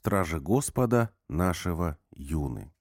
Стражи Господа нашего юны.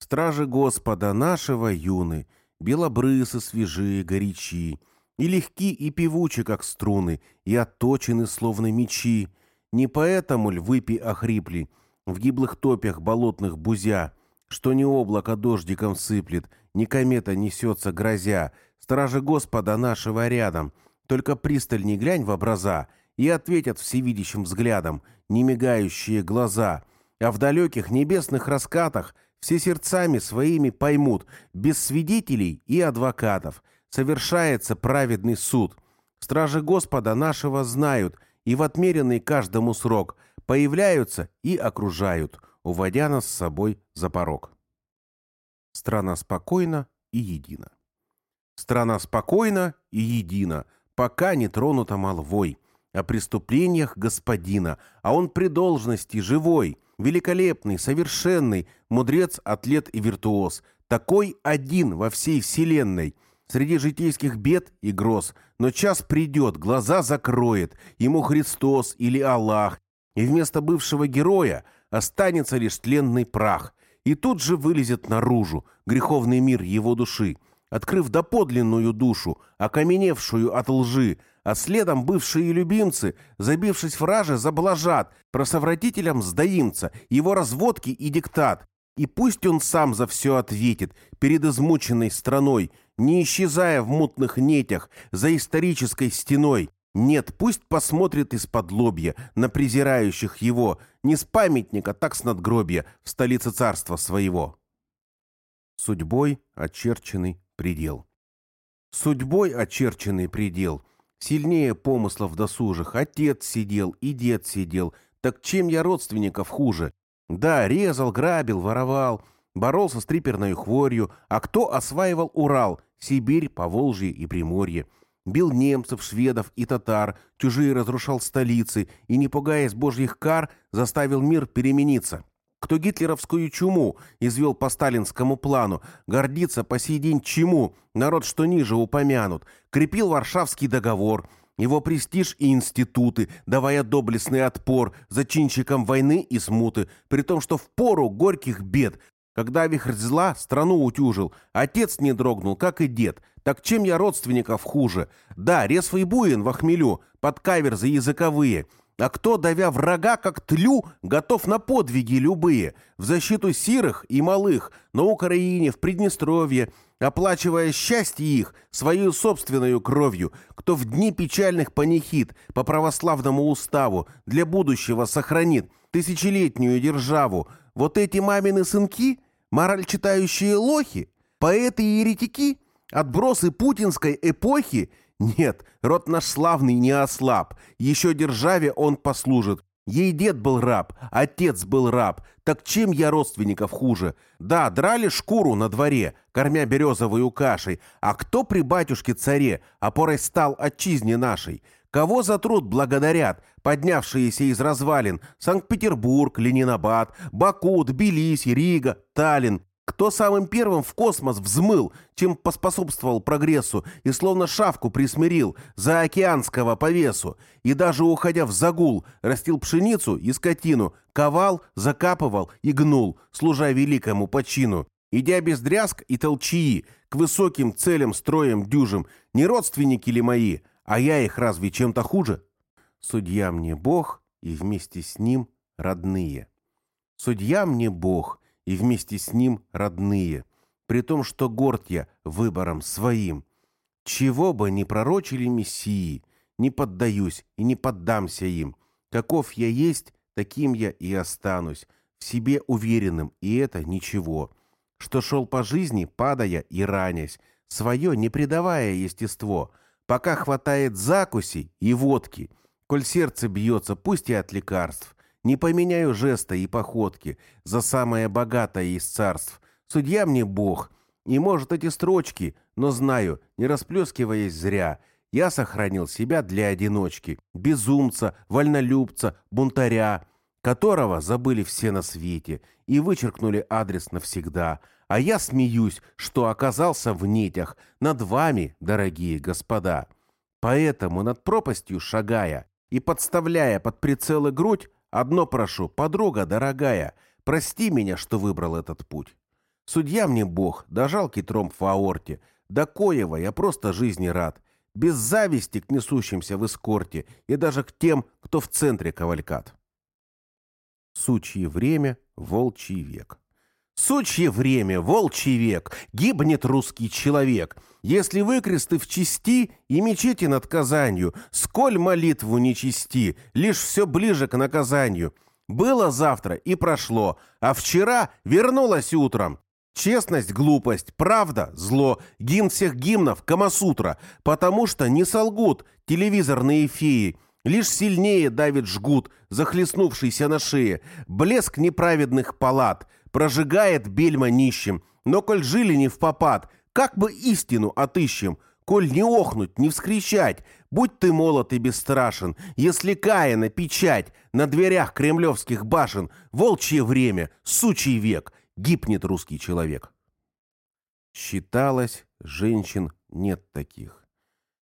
Стражи Господа нашего юны, белобрысы свежие, горячи, и легки, и певучи, как струны, и отточены, словно мечи. Не поэтому львы охрипли, в гиблых топях болотных бузя, что ни облако дождиком сыплет, ни комета несется грозя, стражи Господа нашего рядом, только пристальней глянь в образа, и ответят всевидящим взглядом, не мигающие глаза, а в далеких небесных раскатах все сердцами своими поймут, без свидетелей и адвокатов, совершается праведный суд. Стражи Господа нашего знают, и в отмеренный каждому срок появляются и окружают, уводя нас с собой за порог. Страна спокойна и едина. Страна спокойна и едина, пока не тронута молвой о преступлениях господина, а он при должности живой, великолепный, совершенный, мудрец, атлет и виртуоз, такой один во всей вселенной, среди житейских бед и гроз, но час придет, глаза закроет, ему Христос или Аллах, и вместо бывшего героя останется лишь тленный прах, и тут же вылезет наружу греховный мир его души, открыв доподлинную душу, окаменевшую от лжи, а следом бывшие любимцы, забившись в раже, заблажат, просовратителям сдаимца, его разводки и диктат. И пусть он сам за все ответит перед измученной страной, не исчезая в мутных нетях за исторической стеной. Нет, пусть посмотрит из-под лобья на презирающих его, не с памятника, так с надгробья, в столице царства своего. Судьбой очерченный предел. Судьбой очерченный предел — Сильнее помыслов досужих. Отец сидел и дед сидел. Так чем я родственников хуже? Да, резал, грабил, воровал. Боролся с триперной хворью. А кто осваивал Урал, Сибирь, Поволжье и Приморье? Бил немцев, шведов и татар, чужие разрушал столицы и, не пугаясь божьих кар, заставил мир перемениться. Кто гитлеровскую чуму извел по сталинскому плану, гордится по сей день чему, народ, что ниже упомянут, крепил Варшавский договор, его престиж и институты, давая доблестный отпор зачинщикам войны и смуты, при том, что в пору горьких бед, когда вихрь зла страну утюжил, отец не дрогнул, как и дед. Так чем я родственников хуже? Да, резвый буин в хмелю, под каверзы языковые — а кто, давя врага, как тлю, готов на подвиги любые, в защиту сирых и малых, на Украине, в Приднестровье, оплачивая счастье их свою собственную кровью, кто в дни печальных панихид по православному уставу для будущего сохранит тысячелетнюю державу, вот эти мамины сынки, мораль читающие лохи, поэты и еретики, отбросы путинской эпохи нет, род наш славный не ослаб. Еще державе он послужит. Ей дед был раб, отец был раб. Так чем я родственников хуже? Да, драли шкуру на дворе, кормя березовую кашей. А кто при батюшке-царе опорой стал отчизне нашей? Кого за труд благодарят, поднявшиеся из развалин Санкт-Петербург, Ленинабад, Баку, Тбилиси, Рига, Таллин, кто самым первым в космос взмыл, чем поспособствовал прогрессу и словно шавку присмирил за океанского по весу, и даже уходя в загул, растил пшеницу и скотину, ковал, закапывал и гнул, служа великому почину, идя без дрязг и толчии, к высоким целям, строем, дюжим, не родственники ли мои, а я их разве чем-то хуже? Судья мне Бог, и вместе с ним родные. Судья мне Бог, и вместе с ним родные, при том, что горд я выбором своим. Чего бы ни пророчили мессии, не поддаюсь и не поддамся им. Каков я есть, таким я и останусь, в себе уверенным, и это ничего. Что шел по жизни, падая и ранясь, свое не предавая естество, пока хватает закуси и водки, коль сердце бьется, пусть и от лекарств, не поменяю жеста и походки за самое богатое из царств. Судья мне Бог. И, может, эти строчки, но знаю, не расплескиваясь зря, я сохранил себя для одиночки, безумца, вольнолюбца, бунтаря, которого забыли все на свете и вычеркнули адрес навсегда. А я смеюсь, что оказался в нитях над вами, дорогие господа. Поэтому над пропастью шагая и подставляя под прицелы грудь, Одно прошу, подруга дорогая, прости меня, что выбрал этот путь. Судья мне Бог, да жалкий тромб в аорте, до коего я просто жизни рад, без зависти к несущимся в эскорте и даже к тем, кто в центре кавалькат. Сучье время, волчий век. Сучье время, волчий век, гибнет русский человек. Если выкресты в чести и мечети над Казанью, сколь молитву не чести, лишь все ближе к наказанию. Было завтра и прошло, а вчера вернулось утром. Честность – глупость, правда – зло, гимн всех гимнов – Камасутра, потому что не солгут телевизорные феи – Лишь сильнее давит жгут, захлестнувшийся на шее, блеск неправедных палат, прожигает бельма нищим. Но коль жили не в попад, как бы истину отыщем, коль не охнуть, не вскричать, будь ты молод и бесстрашен, если Каина печать на дверях кремлевских башен, волчье время, сучий век, гибнет русский человек. Считалось, женщин нет таких.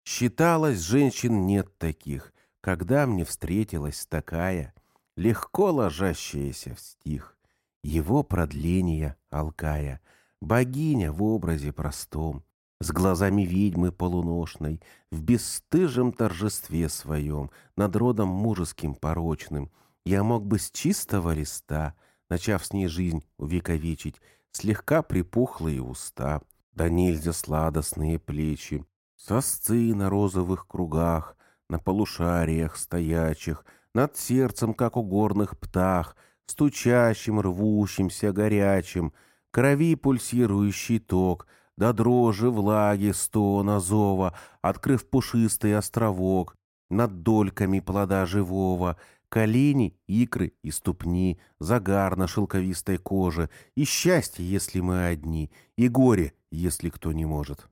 Считалось, женщин нет таких когда мне встретилась такая, легко ложащаяся в стих, его продление алкая, богиня в образе простом, с глазами ведьмы полуношной, в бесстыжем торжестве своем, над родом мужеским порочным, я мог бы с чистого листа, начав с ней жизнь увековечить, слегка припухлые уста, да нельзя сладостные плечи, сосцы на розовых кругах, на полушариях стоячих, над сердцем, как у горных птах, стучащим, рвущимся, горячим, крови пульсирующий ток, до дрожи влаги стона зова, открыв пушистый островок, над дольками плода живого, колени, икры и ступни, загар на шелковистой коже, и счастье, если мы одни, и горе, если кто не может.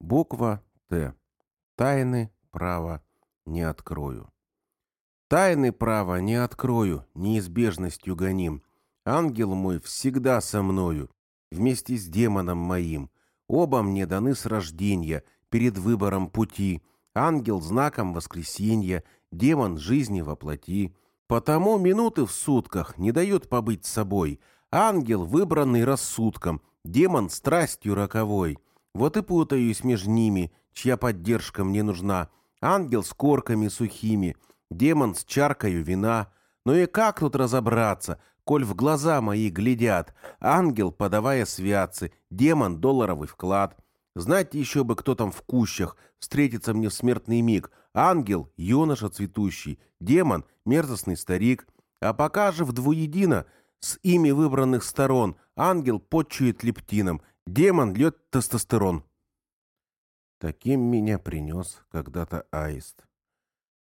Буква Т. Тайны, право, не открою. Тайны права не открою, неизбежностью гоним. Ангел мой всегда со мною, вместе с демоном моим. Оба мне даны с рождения, перед выбором пути. Ангел знаком воскресенья, демон жизни во плоти. Потому минуты в сутках не дают побыть собой. Ангел, выбранный рассудком, демон страстью роковой. Вот и путаюсь между ними, чья поддержка мне нужна — Ангел с корками сухими, демон с чаркою вина. Ну и как тут разобраться, коль в глаза мои глядят? Ангел, подавая святцы, демон — долларовый вклад. Знать еще бы, кто там в кущах, встретится мне в смертный миг. Ангел — юноша цветущий, демон — мерзостный старик. А пока же в двуедино, с ими выбранных сторон, ангел подчует лептином, демон льет тестостерон. Таким меня принес когда-то аист.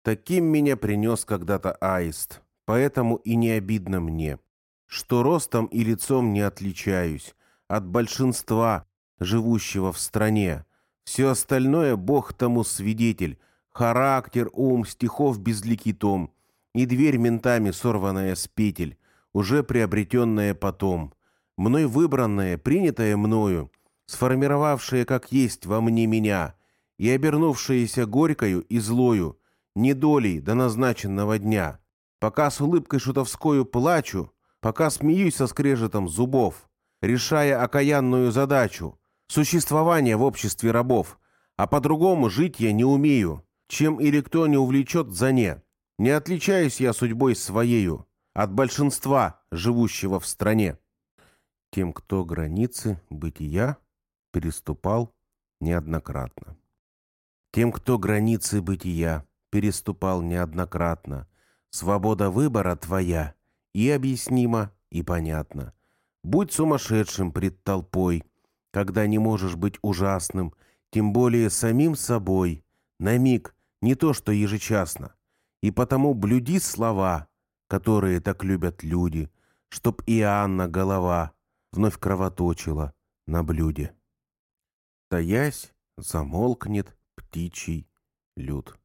Таким меня принес когда-то аист, поэтому и не обидно мне, что ростом и лицом не отличаюсь от большинства, живущего в стране. Все остальное Бог тому свидетель, характер, ум, стихов безликий том, и дверь ментами сорванная с петель, уже приобретенная потом, мной выбранная, принятая мною, сформировавшее как есть во мне меня, и обернувшееся горькою и злою, недолей до назначенного дня. Пока с улыбкой шутовскою плачу, пока смеюсь со скрежетом зубов, решая окаянную задачу — существование в обществе рабов, а по-другому жить я не умею, чем или кто не увлечет за не. Не отличаюсь я судьбой своею от большинства, живущего в стране. Тем, кто границы бытия переступал неоднократно. Тем, кто границы бытия переступал неоднократно, свобода выбора твоя и объяснима, и понятна. Будь сумасшедшим пред толпой, когда не можешь быть ужасным, тем более самим собой, на миг, не то что ежечасно. И потому блюди слова, которые так любят люди, чтоб и Анна голова вновь кровоточила на блюде. Таясь, замолкнет птичий люд.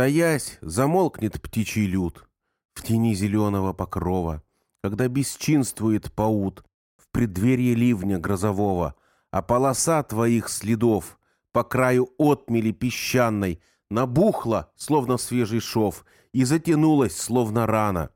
Таясь, замолкнет птичий люд в тени зеленого покрова, когда бесчинствует паут в преддверии ливня грозового, а полоса твоих следов по краю отмели песчаной набухла, словно свежий шов, и затянулась, словно рана.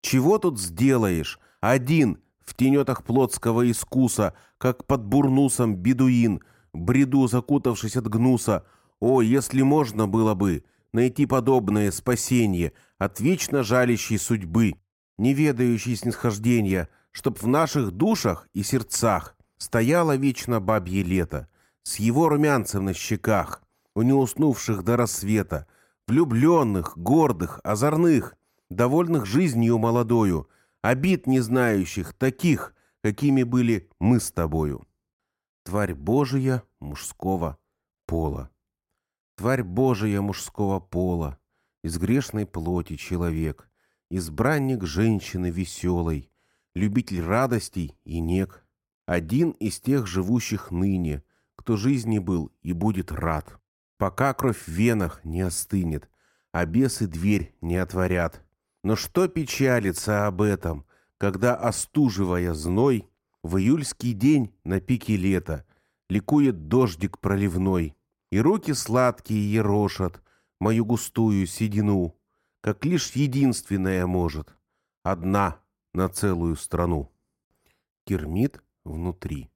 Чего тут сделаешь? Один, в тенетах плотского искуса, как под бурнусом бедуин, бреду закутавшись от гнуса. О, если можно было бы найти подобное спасение от вечно жалящей судьбы, не ведающей снисхождения, чтоб в наших душах и сердцах стояло вечно бабье лето, с его румянцем на щеках, у неуснувших до рассвета, влюбленных, гордых, озорных, довольных жизнью молодою, обид не знающих, таких, какими были мы с тобою. Тварь Божия мужского пола. Тварь Божия мужского пола, из грешной плоти человек, избранник женщины веселой, любитель радостей и нег, один из тех живущих ныне, кто жизни был и будет рад, пока кровь в венах не остынет, а бесы дверь не отворят. Но что печалится об этом, когда, остуживая зной, в июльский день на пике лета ликует дождик проливной, и руки сладкие ерошат мою густую седину, как лишь единственная может, одна на целую страну. Термит внутри.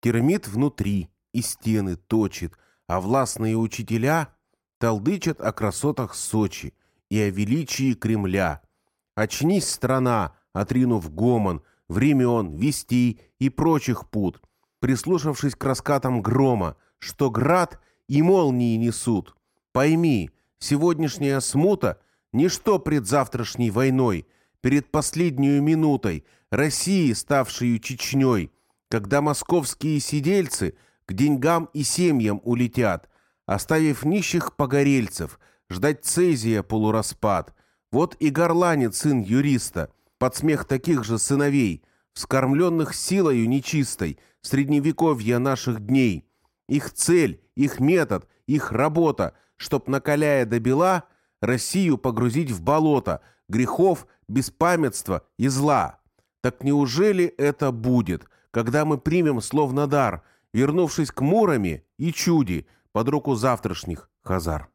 Термит внутри и стены точит, а властные учителя толдычат о красотах Сочи и о величии Кремля. Очнись, страна, отринув гомон, времен, вестей и прочих пут, прислушавшись к раскатам грома, что град и молнии несут. Пойми, сегодняшняя смута — ничто пред завтрашней войной, перед последней минутой России, ставшей Чечней, когда московские сидельцы к деньгам и семьям улетят, оставив нищих погорельцев, ждать цезия полураспад. Вот и горланит сын юриста — под смех таких же сыновей, вскормленных силою нечистой, средневековья наших дней. Их цель, их метод, их работа, чтоб, накаляя до бела, Россию погрузить в болото грехов, беспамятства и зла. Так неужели это будет, когда мы примем словно дар, вернувшись к Муроме и Чуди под руку завтрашних хазар?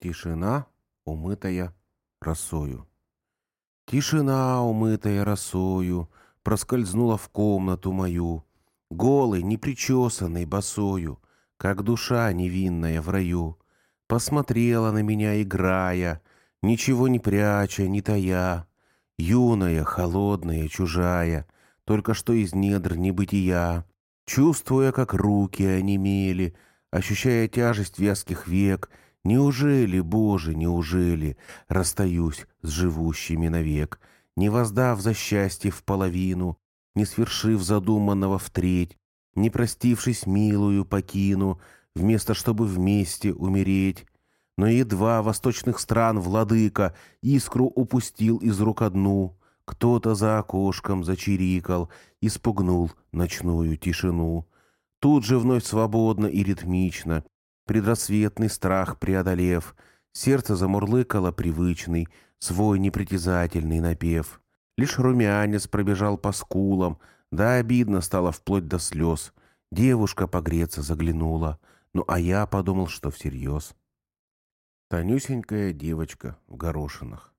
Тишина, умытая росою. Тишина, умытая росою, проскользнула в комнату мою, голый, непричесанный, босою, как душа невинная в раю. Посмотрела на меня, играя, ничего не пряча, не тая, юная, холодная, чужая, только что из недр небытия, чувствуя, как руки онемели, ощущая тяжесть вязких век — Неужели, Боже, неужели расстаюсь с живущими навек, не воздав за счастье в половину, не свершив задуманного в треть, не простившись милую покину, вместо чтобы вместе умереть? Но едва восточных стран владыка искру упустил из рук одну, кто-то за окошком зачирикал, испугнул ночную тишину. Тут же вновь свободно и ритмично предрассветный страх преодолев, сердце замурлыкало привычный, свой непритязательный напев. Лишь румянец пробежал по скулам, да обидно стало вплоть до слез. Девушка погреться заглянула, ну а я подумал, что всерьез. Тонюсенькая девочка в горошинах.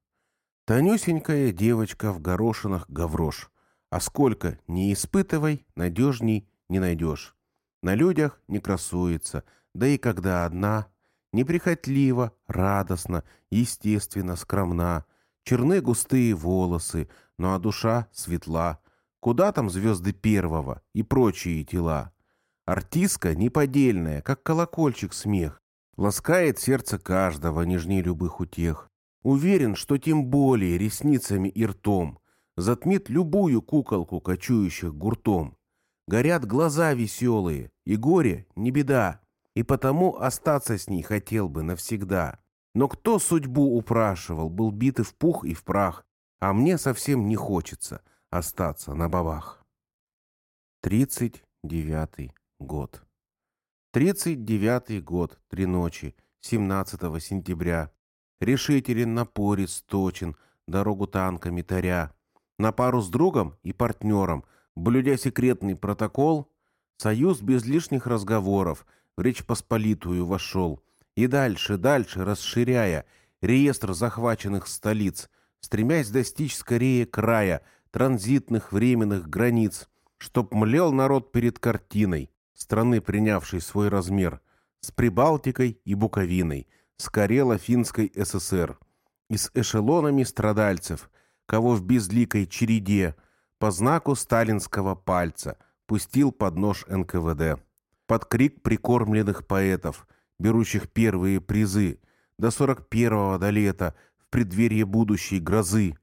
Тонюсенькая девочка в горошинах гаврош. А сколько не испытывай, надежней не найдешь. На людях не красуется — да и когда одна, неприхотлива, радостно, естественно, скромна, черны густые волосы, ну а душа светла. Куда там звезды первого и прочие тела? Артистка неподдельная, как колокольчик смех, ласкает сердце каждого нежней любых утех. Уверен, что тем более ресницами и ртом затмит любую куколку, кочующих гуртом. Горят глаза веселые, и горе не беда и потому остаться с ней хотел бы навсегда. Но кто судьбу упрашивал, был бит и в пух, и в прах, а мне совсем не хочется остаться на бабах. Тридцать девятый год. Тридцать девятый год, три ночи, 17 сентября. Решителен, напорист, точен, дорогу танками таря. На пару с другом и партнером, блюдя секретный протокол, союз без лишних разговоров — в Речь Посполитую вошел И дальше, дальше, расширяя реестр захваченных столиц, стремясь достичь скорее края, транзитных временных границ, чтоб млел народ перед картиной, страны, принявшей свой размер, с Прибалтикой и Буковиной, с Карело-Финской ССР, и с эшелонами страдальцев, кого в безликой череде, по знаку сталинского пальца, пустил под нож НКВД. Под крик прикормленных поэтов, берущих первые призы, до 41-го до лета, в преддверии будущей грозы.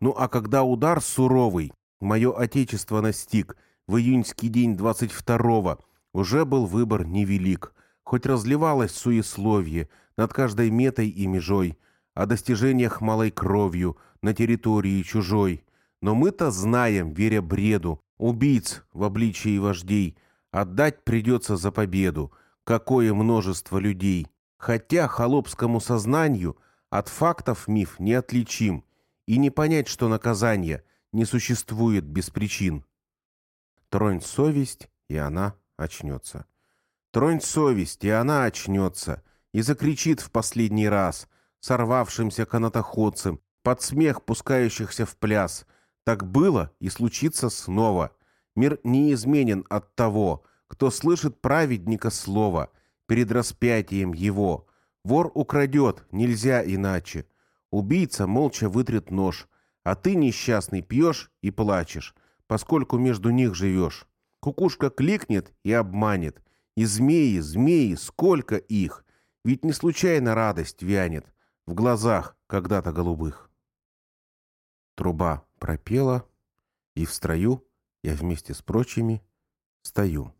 Ну а когда удар суровый, мое отечество настиг, в июньский день 22-го, уже был выбор невелик, хоть разливалось суесловие над каждой метой и межой, о достижениях малой кровью на территории чужой. Но мы-то знаем, веря бреду, убийц в обличии вождей, отдать придется за победу, какое множество людей. Хотя холопскому сознанию от фактов миф неотличим, и не понять, что наказание не существует без причин. Тронь совесть, и она очнется. Тронь совесть, и она очнется, и закричит в последний раз, сорвавшимся канатоходцем, под смех пускающихся в пляс. Так было и случится снова. Мир не изменен от того, кто слышит праведника слова перед распятием его. Вор украдет, нельзя иначе. Убийца молча вытрет нож, а ты, несчастный, пьешь и плачешь, поскольку между них живешь. Кукушка кликнет и обманет. И змеи, змеи, сколько их! Ведь не случайно радость вянет в глазах когда-то голубых. Труба пропела, и в строю я вместе с прочими стою.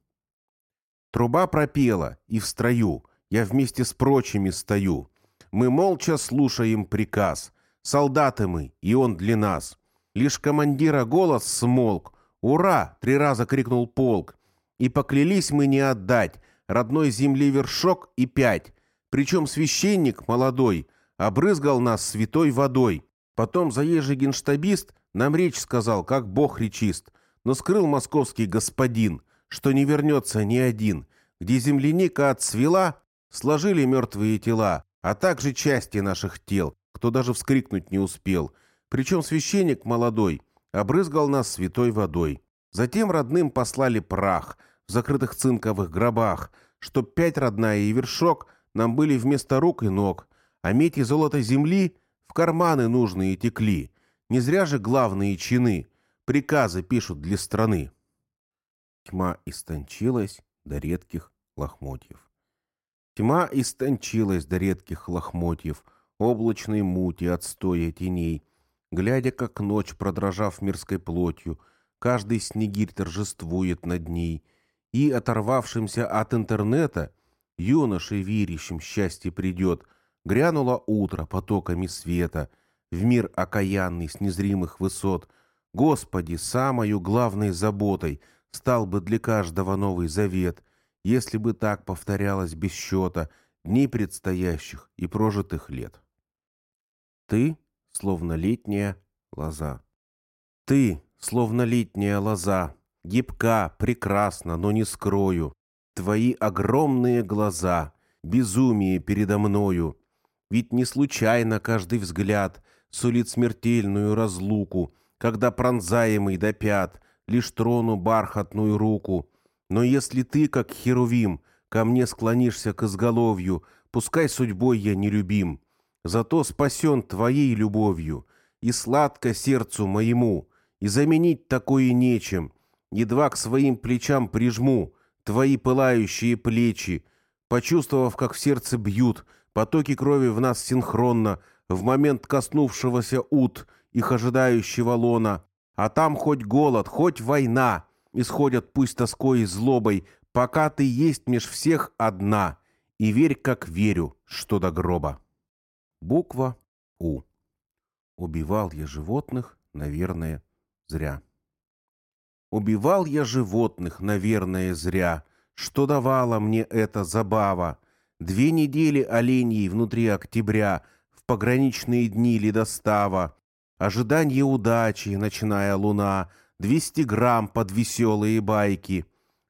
Труба пропела, и в строю я вместе с прочими стою. Мы молча слушаем приказ. Солдаты мы, и он для нас. Лишь командира голос смолк, «Ура!» — три раза крикнул полк. И поклялись мы не отдать родной земле вершок и пять. Причем священник молодой обрызгал нас святой водой. Потом заезжий генштабист нам речь сказал, как бог речист. Но скрыл московский господин, что не вернется ни один. Где земляника отцвела, сложили мертвые тела, а также части наших тел, кто даже вскрикнуть не успел. Причем священник молодой — обрызгал нас святой водой. Затем родным послали прах в закрытых цинковых гробах, чтоб пять родная и вершок нам были вместо рук и ног, а медь и золото земли в карманы нужные текли. Не зря же главные чины приказы пишут для страны. Тьма истончилась до редких лохмотьев. Тьма истончилась до редких лохмотьев, облачной мути отстоя теней, глядя, как ночь, продрожав мирской плотью, каждый снегирь торжествует над ней, и, оторвавшимся от интернета, юношей верящим счастье придет, грянуло утро потоками света, в мир окаянный с незримых высот. Господи, самою главной заботой стал бы для каждого новый завет, если бы так повторялось без счета дней предстоящих и прожитых лет. Ты словно летняя лоза. Ты, словно летняя лоза, гибка, прекрасна, но не скрою. Твои огромные глаза, безумие передо мною. Ведь не случайно каждый взгляд сулит смертельную разлуку, когда пронзаемый до пят лишь трону бархатную руку. Но если ты, как херувим, ко мне склонишься к изголовью, пускай судьбой я не любим, зато спасен твоей любовью, и сладко сердцу моему, и заменить такое нечем. Едва к своим плечам прижму твои пылающие плечи, почувствовав, как в сердце бьют потоки крови в нас синхронно, в момент коснувшегося ут, их ожидающего лона. А там хоть голод, хоть война, исходят пусть тоской и злобой, пока ты есть меж всех одна, и верь, как верю, что до гроба. Буква У. Убивал я животных, наверное, зря. Убивал я животных, наверное, зря. Что давала мне эта забава? Две недели оленей внутри октября, в пограничные дни ледостава. Ожидание удачи, ночная луна, двести грамм под веселые байки.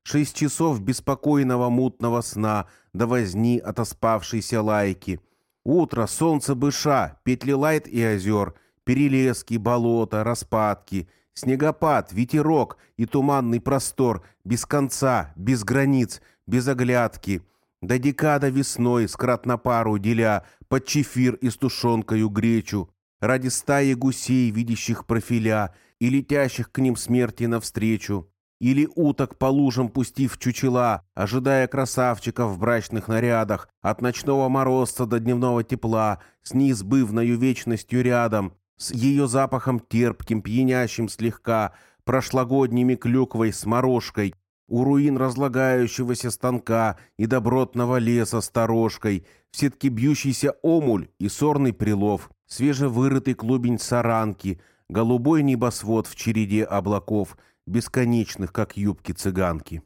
Шесть часов беспокойного мутного сна до возни отоспавшейся лайки. Утро, солнце быша, петли лайт и озер, перелески, болота, распадки, снегопад, ветерок и туманный простор, без конца, без границ, без оглядки. До декада весной, скрат на пару деля, под чефир и с тушенкою гречу, ради стаи гусей, видящих профиля, и летящих к ним смерти навстречу или уток по лужам пустив чучела, ожидая красавчиков в брачных нарядах, от ночного морозца до дневного тепла, с неизбывною вечностью рядом, с ее запахом терпким, пьянящим слегка, прошлогодними клюквой с морожкой, у руин разлагающегося станка и добротного леса сторожкой, в сетке бьющийся омуль и сорный прилов, свежевырытый клубень саранки, голубой небосвод в череде облаков — бесконечных, как юбки цыганки.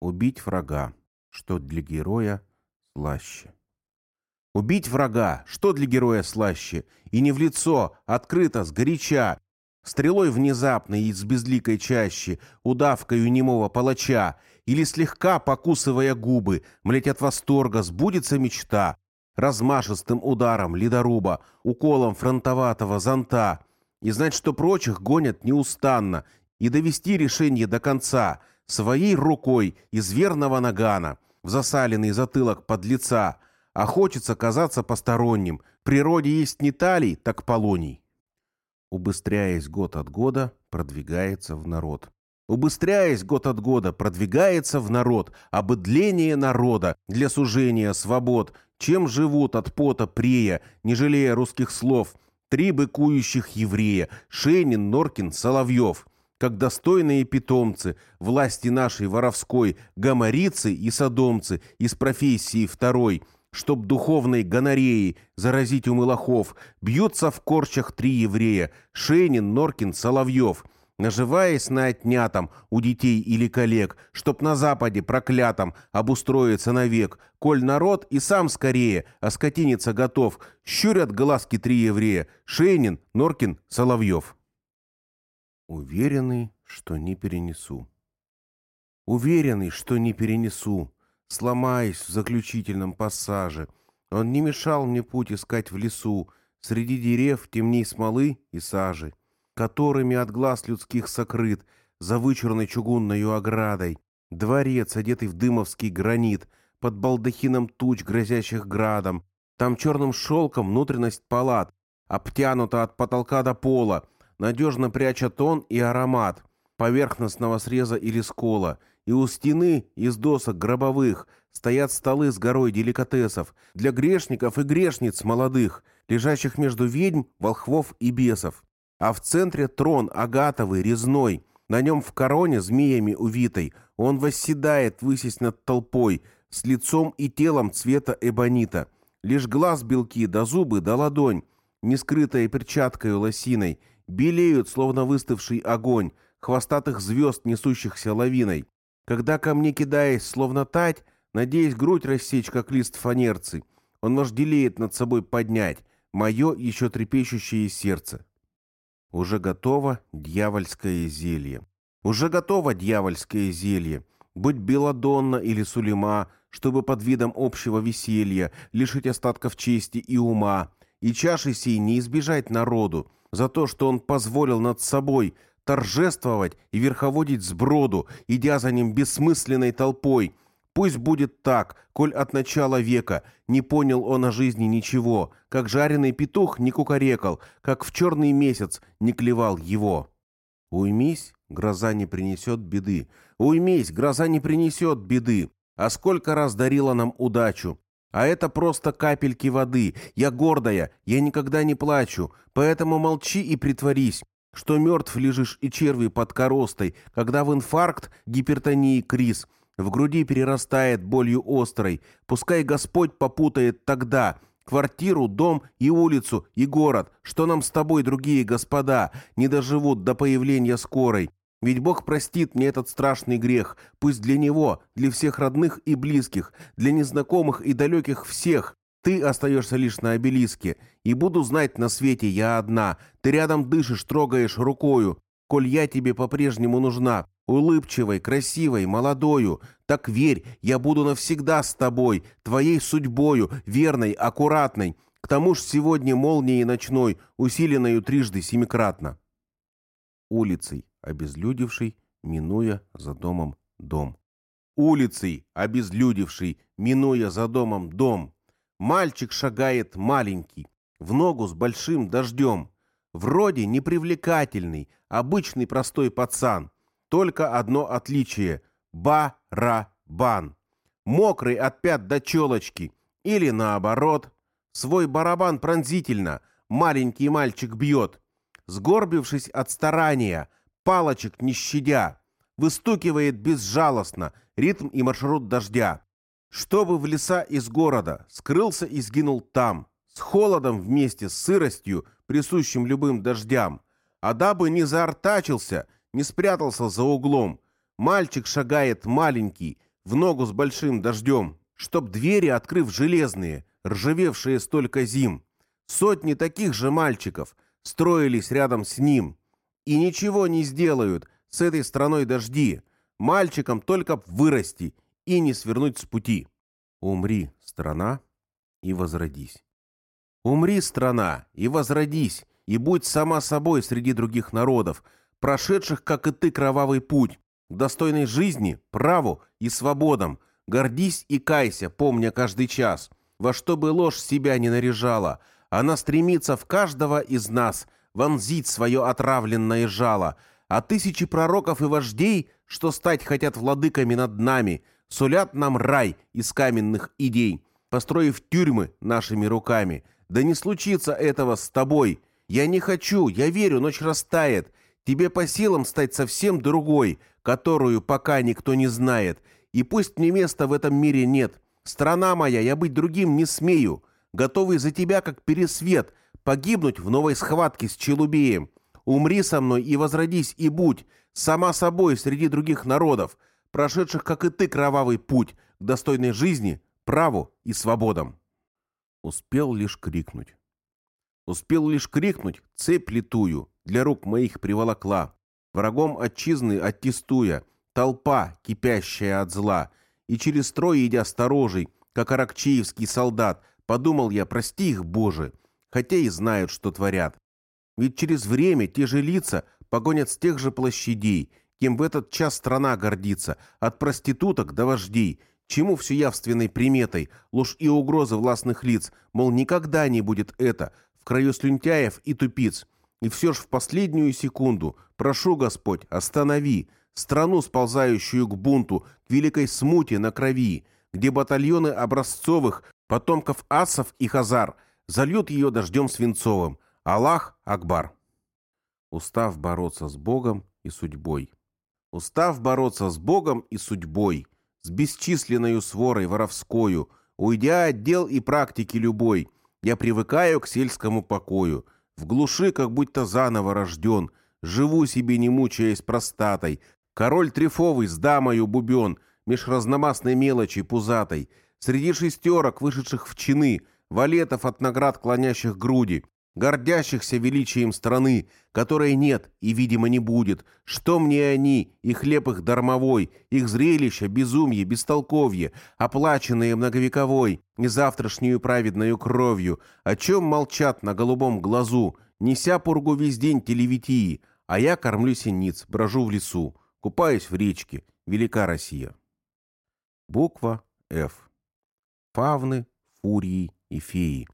Убить врага, что для героя слаще. Убить врага, что для героя слаще, и не в лицо, открыто, сгоряча, стрелой внезапной из безликой чащи, удавкою немого палача, или слегка покусывая губы, млеть от восторга, сбудется мечта, размашистым ударом ледоруба, уколом фронтоватого зонта, и знать, что прочих гонят неустанно, и довести решение до конца своей рукой из верного нагана в засаленный затылок под лица, а хочется казаться посторонним. В природе есть не талий, так полоний. Убыстряясь год от года, продвигается в народ. Убыстряясь год от года, продвигается в народ, обыдление народа для сужения свобод, чем живут от пота прея, не жалея русских слов, три быкующих еврея, Шейнин, Норкин, Соловьев. Как достойные питомцы власти нашей воровской гоморицы и содомцы из профессии второй, чтоб духовной гонореей заразить умы лохов, бьются в корчах три еврея – Шейнин, Норкин, Соловьев – наживаясь на отнятом у детей или коллег, чтоб на Западе проклятом обустроиться навек, коль народ и сам скорее, а скотиниться готов, щурят глазки три еврея – Шейнин, Норкин, Соловьев. Уверенный, что не перенесу. Уверенный, что не перенесу. Сломаясь в заключительном пассаже, он не мешал мне путь искать в лесу, среди дерев темней смолы и сажи, которыми от глаз людских сокрыт, за вычурной чугунною оградой, дворец, одетый в дымовский гранит, под балдахином туч, грозящих градом, там черным шелком внутренность палат, обтянута от потолка до пола, надежно пряча тон и аромат поверхностного среза или скола, и у стены из досок гробовых стоят столы с горой деликатесов для грешников и грешниц молодых, лежащих между ведьм, волхвов и бесов. А в центре трон агатовый, резной, на нем в короне змеями увитой, он восседает, высясь над толпой, с лицом и телом цвета эбонита. Лишь глаз белки, да зубы, да ладонь, не скрытая перчаткой лосиной, белеют, словно выставший огонь, хвостатых звезд, несущихся лавиной. Когда ко мне кидаясь, словно тать, надеясь грудь рассечь, как лист фанерцы, он вожделеет над собой поднять мое еще трепещущее сердце. Уже готово дьявольское зелье. Уже готово дьявольское зелье. Будь Беладонна или Сулейма, чтобы под видом общего веселья лишить остатков чести и ума, и чаши сей не избежать народу, за то, что он позволил над собой торжествовать и верховодить сброду, идя за ним бессмысленной толпой. Пусть будет так, коль от начала века не понял он о жизни ничего, как жареный петух не кукарекал, как в черный месяц не клевал его. Уймись, гроза не принесет беды. Уймись, гроза не принесет беды. А сколько раз дарила нам удачу. А это просто капельки воды. Я гордая, я никогда не плачу. Поэтому молчи и притворись, что мертв лежишь и черви под коростой, когда в инфаркт, гипертонии, криз в груди перерастает болью острой. Пускай Господь попутает тогда квартиру, дом и улицу, и город, что нам с тобой, другие господа, не доживут до появления скорой. Ведь Бог простит мне этот страшный грех, пусть для Него, для всех родных и близких, для незнакомых и далеких всех. Ты остаешься лишь на обелиске, и буду знать на свете я одна. Ты рядом дышишь, трогаешь рукою. Коль я тебе по-прежнему нужна, улыбчивой, красивой, молодою. Так верь, я буду навсегда с тобой, твоей судьбою, верной, аккуратной. К тому ж сегодня молнией ночной, усиленною трижды семикратно. Улицей, обезлюдевшей, минуя за домом дом. Улицей, обезлюдевшей, минуя за домом дом. Мальчик шагает маленький, в ногу с большим дождем. Вроде непривлекательный, обычный простой пацан. Только одно отличие – барабан. Мокрый от пят до челочки. Или наоборот. Свой барабан пронзительно. Маленький мальчик бьет. Сгорбившись от старания, палочек не щадя. Выстукивает безжалостно ритм и маршрут дождя. Чтобы в леса из города скрылся и сгинул там, с холодом вместе с сыростью, присущим любым дождям, а дабы не заортачился, не спрятался за углом, мальчик шагает маленький, в ногу с большим дождем, чтоб двери, открыв железные, ржавевшие столько зим, сотни таких же мальчиков строились рядом с ним, и ничего не сделают с этой страной дожди, мальчикам только вырасти и не свернуть с пути. Умри, страна, и возродись. Умри, страна, и возродись, и будь сама собой среди других народов, прошедших, как и ты, кровавый путь, достойной жизни, праву и свободам. Гордись и кайся, помня каждый час. Во что бы ложь себя не наряжала, она стремится в каждого из нас вонзить свое отравленное жало, а тысячи пророков и вождей, что стать хотят владыками над нами, сулят нам рай из каменных идей, построив тюрьмы нашими руками. Да не случится этого с тобой. Я не хочу, я верю, ночь растает. Тебе по силам стать совсем другой, которую пока никто не знает. И пусть мне места в этом мире нет. Страна моя, я быть другим не смею. Готовый за тебя, как пересвет, погибнуть в новой схватке с Челубеем. Умри со мной и возродись, и будь сама собой среди других народов, прошедших, как и ты, кровавый путь к достойной жизни, праву и свободам. Успел лишь крикнуть. Успел лишь крикнуть «Цепь литую!» Для рук моих приволокла. Врагом отчизны оттестуя, толпа, кипящая от зла. И через строй, идя сторожей, как аракчеевский солдат, подумал я, прости их, Боже, хотя и знают, что творят. Ведь через время те же лица погонят с тех же площадей, кем в этот час страна гордится, от проституток до вождей, чему все явственной приметой, ложь и угрозы властных лиц, мол, никогда не будет это, краю слюнтяев и тупиц. И все ж в последнюю секунду, прошу, Господь, останови страну, сползающую к бунту, к великой смуте на крови, где батальоны образцовых, потомков асов и хазар, зальют ее дождем свинцовым. Аллах Акбар. Устав бороться с Богом и судьбой. Устав бороться с Богом и судьбой, с бесчисленною сворой воровскою, уйдя от дел и практики любой, я привыкаю к сельскому покою, в глуши как будто заново рожден, живу себе не мучаясь простатой, король трефовый с дамою бубен, меж разномастной мелочи пузатой, среди шестерок, вышедших в чины, валетов от наград клонящих груди, гордящихся величием страны, которой нет и, видимо, не будет. Что мне они, и хлеб их дармовой, их зрелище, безумие, бестолковье, оплаченные многовековой, не завтрашнюю праведную кровью, о чем молчат на голубом глазу, неся пургу весь день телевитии, а я кормлю синиц, брожу в лесу, купаюсь в речке, велика Россия. Буква «Ф». Фавны, фурии и феи.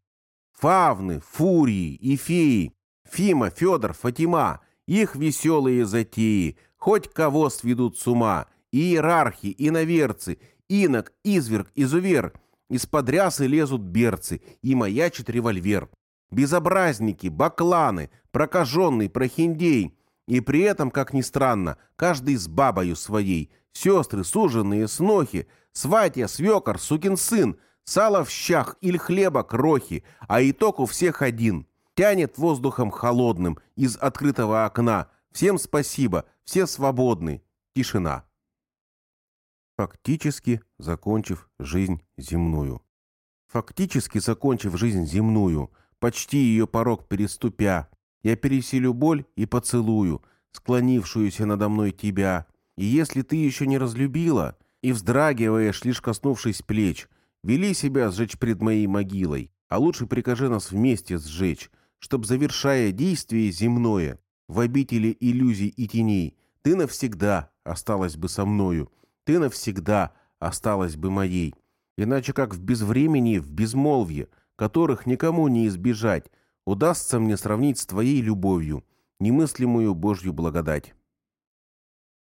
Фавны, фурии и феи, Фима, Федор, Фатима, их веселые затеи, хоть кого сведут с ума, иерархи, иноверцы, инок, изверг, изувер, из-под рясы лезут берцы, и маячит револьвер. Безобразники, бакланы, прокаженный, прохиндей, и при этом, как ни странно, каждый с бабою своей, сестры, суженые, снохи, сватья, свекор, сукин сын, Сало в щах или хлеба крохи, а итог у всех один. Тянет воздухом холодным из открытого окна. Всем спасибо, все свободны. Тишина. Фактически закончив жизнь земную. Фактически закончив жизнь земную, почти ее порог переступя, я переселю боль и поцелую, склонившуюся надо мной тебя. И если ты еще не разлюбила, и вздрагиваешь, лишь коснувшись плеч, вели себя сжечь пред моей могилой, а лучше прикажи нас вместе сжечь, чтоб, завершая действие земное, в обители иллюзий и теней, ты навсегда осталась бы со мною, ты навсегда осталась бы моей. Иначе как в безвремени, в безмолвье, которых никому не избежать, удастся мне сравнить с твоей любовью, немыслимую Божью благодать.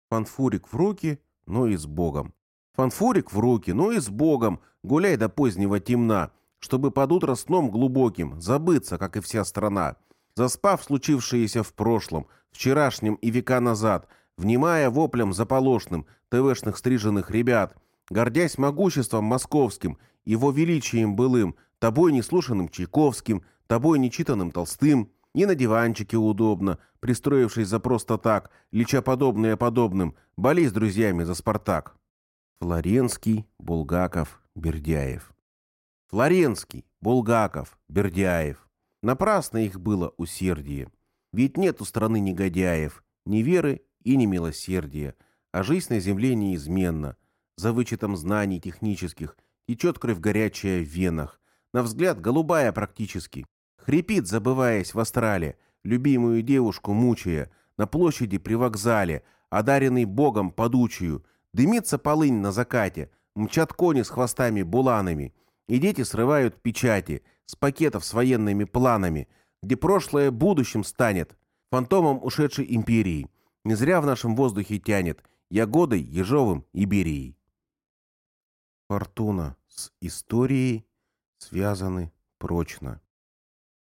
Фанфурик в руки, но и с Богом. Фанфурик в руки, но и с Богом, гуляй до позднего темна, чтобы под утро сном глубоким забыться, как и вся страна, заспав случившееся в прошлом, вчерашнем и века назад, внимая воплям заполошным ТВшных стриженных ребят, гордясь могуществом московским, его величием былым, тобой неслушанным Чайковским, тобой нечитанным Толстым, и на диванчике удобно, пристроившись за просто так, леча подобное подобным, боли с друзьями за «Спартак». Флоренский, Булгаков, Бердяев. Флоренский, Булгаков, Бердяев. Напрасно их было усердие. Ведь нет у страны негодяев, ни веры и ни милосердия, а жизнь на земле неизменна. За вычетом знаний технических течет кровь горячая в венах, на взгляд голубая практически. Хрипит, забываясь в астрале, любимую девушку мучая, на площади при вокзале, одаренный богом подучию, дымится полынь на закате, мчат кони с хвостами-буланами, и дети срывают печати с пакетов с военными планами, где прошлое будущим станет, фантомом ушедшей империи. Не зря в нашем воздухе тянет, ягодой, ежовым и берией. Фортуна с историей связаны прочно.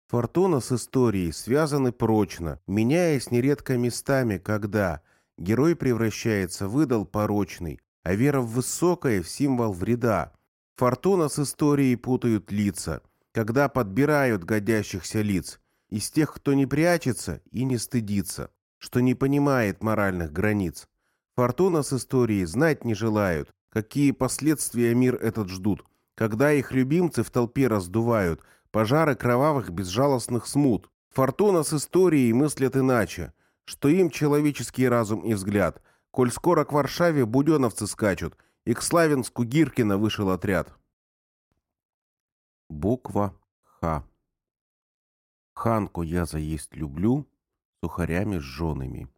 Фортуна с историей связаны прочно, меняясь нередко местами, когда герой превращается в идол порочный, а вера в высокое в символ вреда. Фортуна с историей путают лица, когда подбирают годящихся лиц, из тех, кто не прячется и не стыдится, что не понимает моральных границ. Фортуна с историей знать не желают, какие последствия мир этот ждут, когда их любимцы в толпе раздувают пожары кровавых безжалостных смут. Фортуна с историей мыслят иначе, что им человеческий разум и взгляд, коль скоро к Варшаве буденовцы скачут, и к Славянску Гиркина вышел отряд. Буква Х. Ханку я заесть люблю, сухарями жжеными.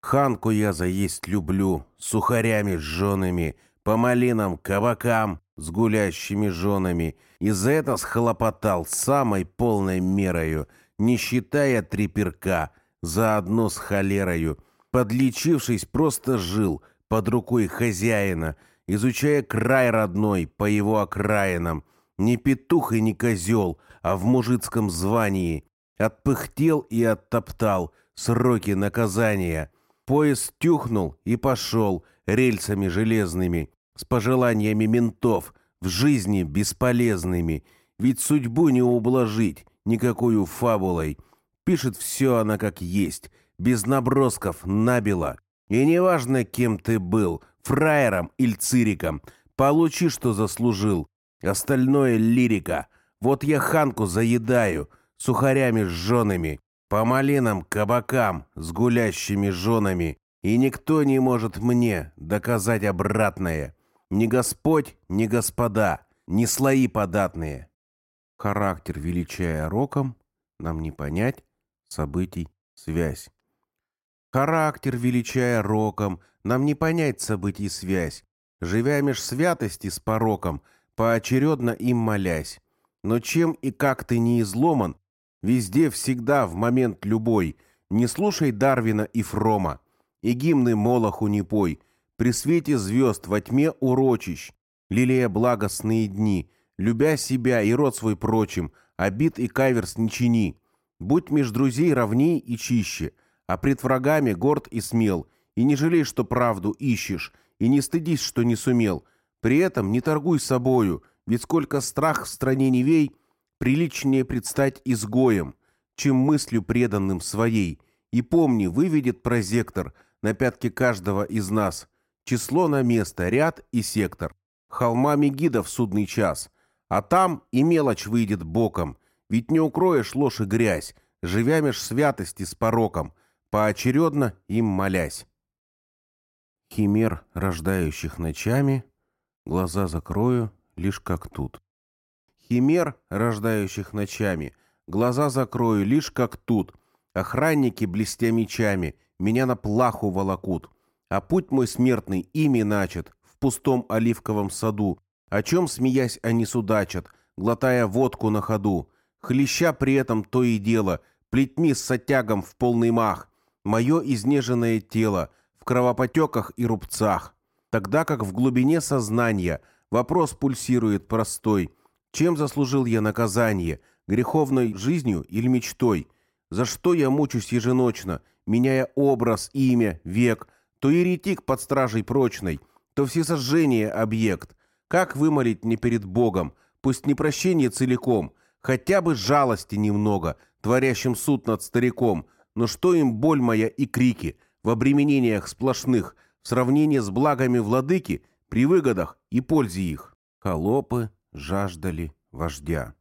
Ханку я заесть люблю, сухарями жжеными, по малинам, кабакам, с гулящими женами, и за это схлопотал самой полной мерою, не считая треперка, заодно с холерою, подлечившись, просто жил под рукой хозяина, изучая край родной по его окраинам, не петух и не козел, а в мужицком звании, отпыхтел и оттоптал сроки наказания, поезд тюхнул и пошел рельсами железными, с пожеланиями ментов, в жизни бесполезными, ведь судьбу не ублажить никакой фабулой. Пишет все она как есть, без набросков, набело. И неважно, кем ты был, фраером или цириком, получи, что заслужил. Остальное лирика. Вот я ханку заедаю, сухарями жжеными, по малинам, кабакам, с гулящими женами. И никто не может мне доказать обратное. Ни Господь, ни господа, ни слои податные. Характер величая роком, нам не понять событий связь. Характер величая роком, нам не понять событий связь, живя меж святости с пороком, поочередно им молясь. Но чем и как ты не изломан, везде, всегда, в момент любой, не слушай Дарвина и Фрома, и гимны Молоху не пой — при свете звезд во тьме урочищ, лелея благостные дни, любя себя и род свой прочим, обид и каверс не чини. Будь меж друзей ровней и чище, а пред врагами горд и смел, и не жалей, что правду ищешь, и не стыдись, что не сумел. При этом не торгуй собою, ведь сколько страх в стране невей, приличнее предстать изгоем, чем мыслью преданным своей. И помни, выведет прозектор на пятки каждого из нас – Число на место, ряд и сектор. Холмами гида в судный час. А там и мелочь выйдет боком. Ведь не укроешь ложь и грязь, живя святости с пороком, поочередно им молясь. Химер, рождающих ночами, глаза закрою, лишь как тут. Химер, рождающих ночами, глаза закрою, лишь как тут. Охранники, блестя мечами, меня на плаху волокут. А путь мой смертный ими начат, в пустом оливковом саду, о чем, смеясь, они судачат, глотая водку на ходу. Хлеща при этом то и дело, плетьми с оттягом в полный мах. Мое изнеженное тело в кровопотеках и рубцах. Тогда как в глубине сознания вопрос пульсирует простой. Чем заслужил я наказание? Греховной жизнью или мечтой? За что я мучусь еженочно, меняя образ, имя, век? То еретик под стражей прочной, то всесожжение объект. Как вымолить мне перед Богом, пусть не прощение целиком, хотя бы жалости немного, творящим суд над стариком, но что им боль моя и крики, в обременениях сплошных, в сравнении с благами владыки, при выгодах и пользе их? Холопы жаждали вождя.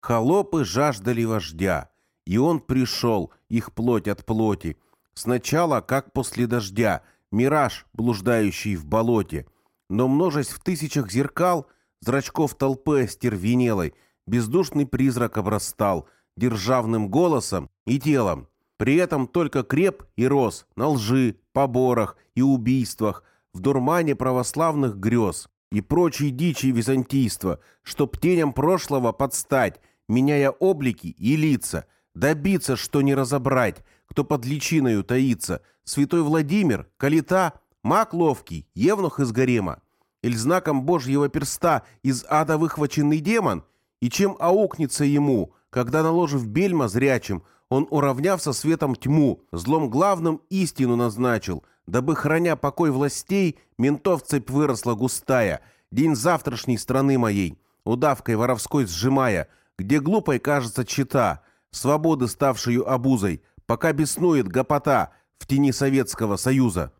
Холопы жаждали вождя, и он пришел, их плоть от плоти, сначала, как после дождя, мираж, блуждающий в болоте, но множесть в тысячах зеркал, зрачков толпы остервенелой, бездушный призрак обрастал, державным голосом и телом, при этом только креп и рос на лжи, поборах и убийствах, в дурмане православных грез и прочей дичи византийства, чтоб теням прошлого подстать, меняя облики и лица, добиться, что не разобрать, кто под личиною таится, святой Владимир, Калита, маг ловкий, евнух из гарема, или знаком Божьего перста из ада выхваченный демон, и чем аукнется ему, когда, наложив бельма зрячим, он, уравняв со светом тьму, злом главным истину назначил, дабы, храня покой властей, ментов цепь выросла густая, день завтрашней страны моей, удавкой воровской сжимая, где глупой кажется чита, свободы ставшую обузой, пока беснует гопота в тени Советского Союза.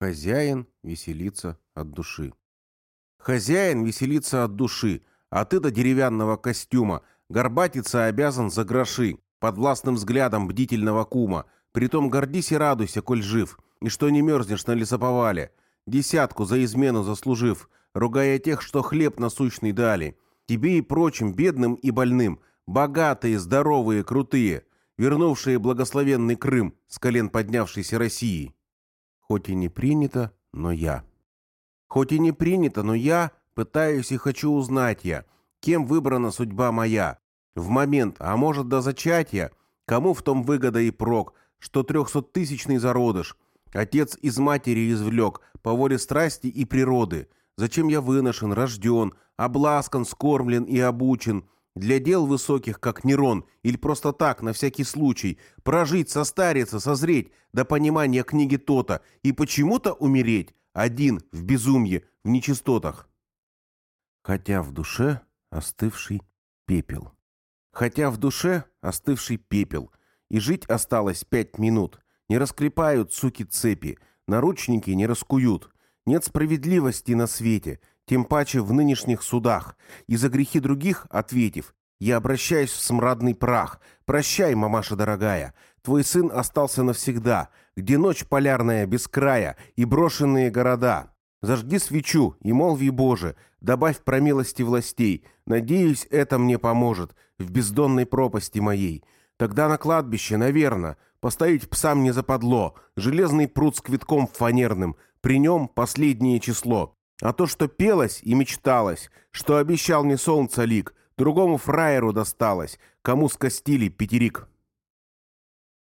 Хозяин веселится от души. Хозяин веселится от души, а ты до деревянного костюма – Горбатица обязан за гроши, под властным взглядом бдительного кума. Притом гордись и радуйся, коль жив, и что не мерзнешь на лесоповале. Десятку за измену заслужив, ругая тех, что хлеб насущный дали. Тебе и прочим, бедным и больным, богатые, здоровые, крутые, вернувшие благословенный Крым с колен поднявшейся России. Хоть и не принято, но я. Хоть и не принято, но я пытаюсь и хочу узнать я – Кем выбрана судьба моя? В момент, а может до зачатия, кому в том выгода и прок, что трехсоттысячный зародыш, отец из матери извлек, по воле страсти и природы, зачем я выношен, рожден, обласкан, скормлен и обучен, для дел высоких, как Нерон, или просто так, на всякий случай, прожить, состариться, созреть до понимания книги то-то и почему-то умереть, один, в безумье, в нечистотах. Хотя в душе остывший пепел. Хотя в душе остывший пепел, и жить осталось пять минут. Не расклепают, суки, цепи, наручники не раскуют. Нет справедливости на свете, тем паче в нынешних судах. И за грехи других, ответив, я обращаюсь в смрадный прах. Прощай, мамаша дорогая, твой сын остался навсегда, где ночь полярная без края и брошенные города. Зажги свечу и молви Боже, добавь про милости властей. Надеюсь, это мне поможет в бездонной пропасти моей. Тогда на кладбище, наверно, поставить псам не западло, железный пруд с квитком фанерным, при нем последнее число. А то, что пелось и мечталось, что обещал мне солнце лик, другому фраеру досталось, кому скостили пятерик.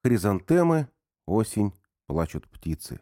Хризантемы, осень, плачут птицы.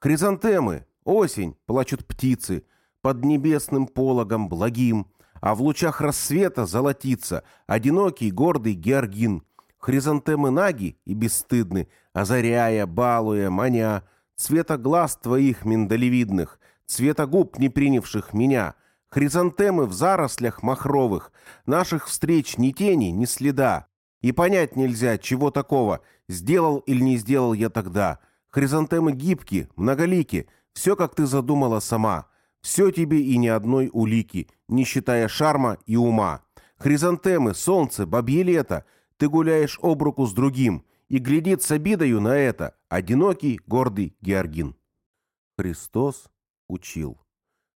Хризантемы, Осень, плачут птицы, под небесным пологом благим, а в лучах рассвета золотится одинокий гордый георгин. Хризантемы наги и бесстыдны, озаряя, балуя, маня, цвета глаз твоих миндалевидных, цвета губ, не принявших меня, хризантемы в зарослях махровых, наших встреч ни тени, ни следа. И понять нельзя, чего такого, сделал или не сделал я тогда. Хризантемы гибки, многолики — все, как ты задумала сама. Все тебе и ни одной улики, не считая шарма и ума. Хризантемы, солнце, бабье лето. Ты гуляешь об руку с другим, и глядит с обидою на это одинокий, гордый Георгин. Христос учил.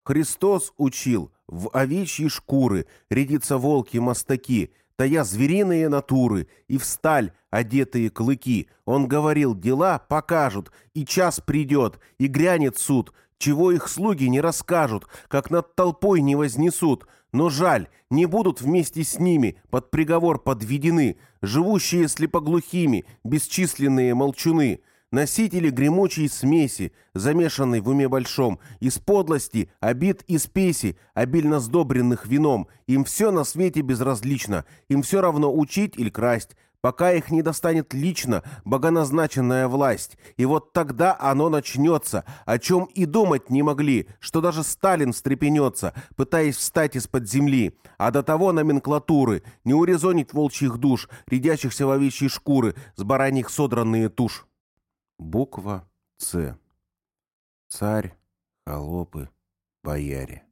Христос учил, в овечьи шкуры рядятся волки-мастаки, тая звериные натуры, и в сталь одетые клыки. Он говорил, дела покажут, и час придет, и грянет суд, чего их слуги не расскажут, как над толпой не вознесут. Но жаль, не будут вместе с ними под приговор подведены, живущие слепоглухими, бесчисленные молчуны, носители гремучей смеси, замешанной в уме большом, из подлости, обид и спеси, обильно сдобренных вином. Им все на свете безразлично, им все равно учить или красть, пока их не достанет лично богоназначенная власть. И вот тогда оно начнется, о чем и думать не могли, что даже Сталин встрепенется, пытаясь встать из-под земли. А до того номенклатуры не урезонить волчьих душ, рядящихся в овечьи шкуры, с бараньих содранные тушь. Буква «Ц». Царь, холопы, бояре.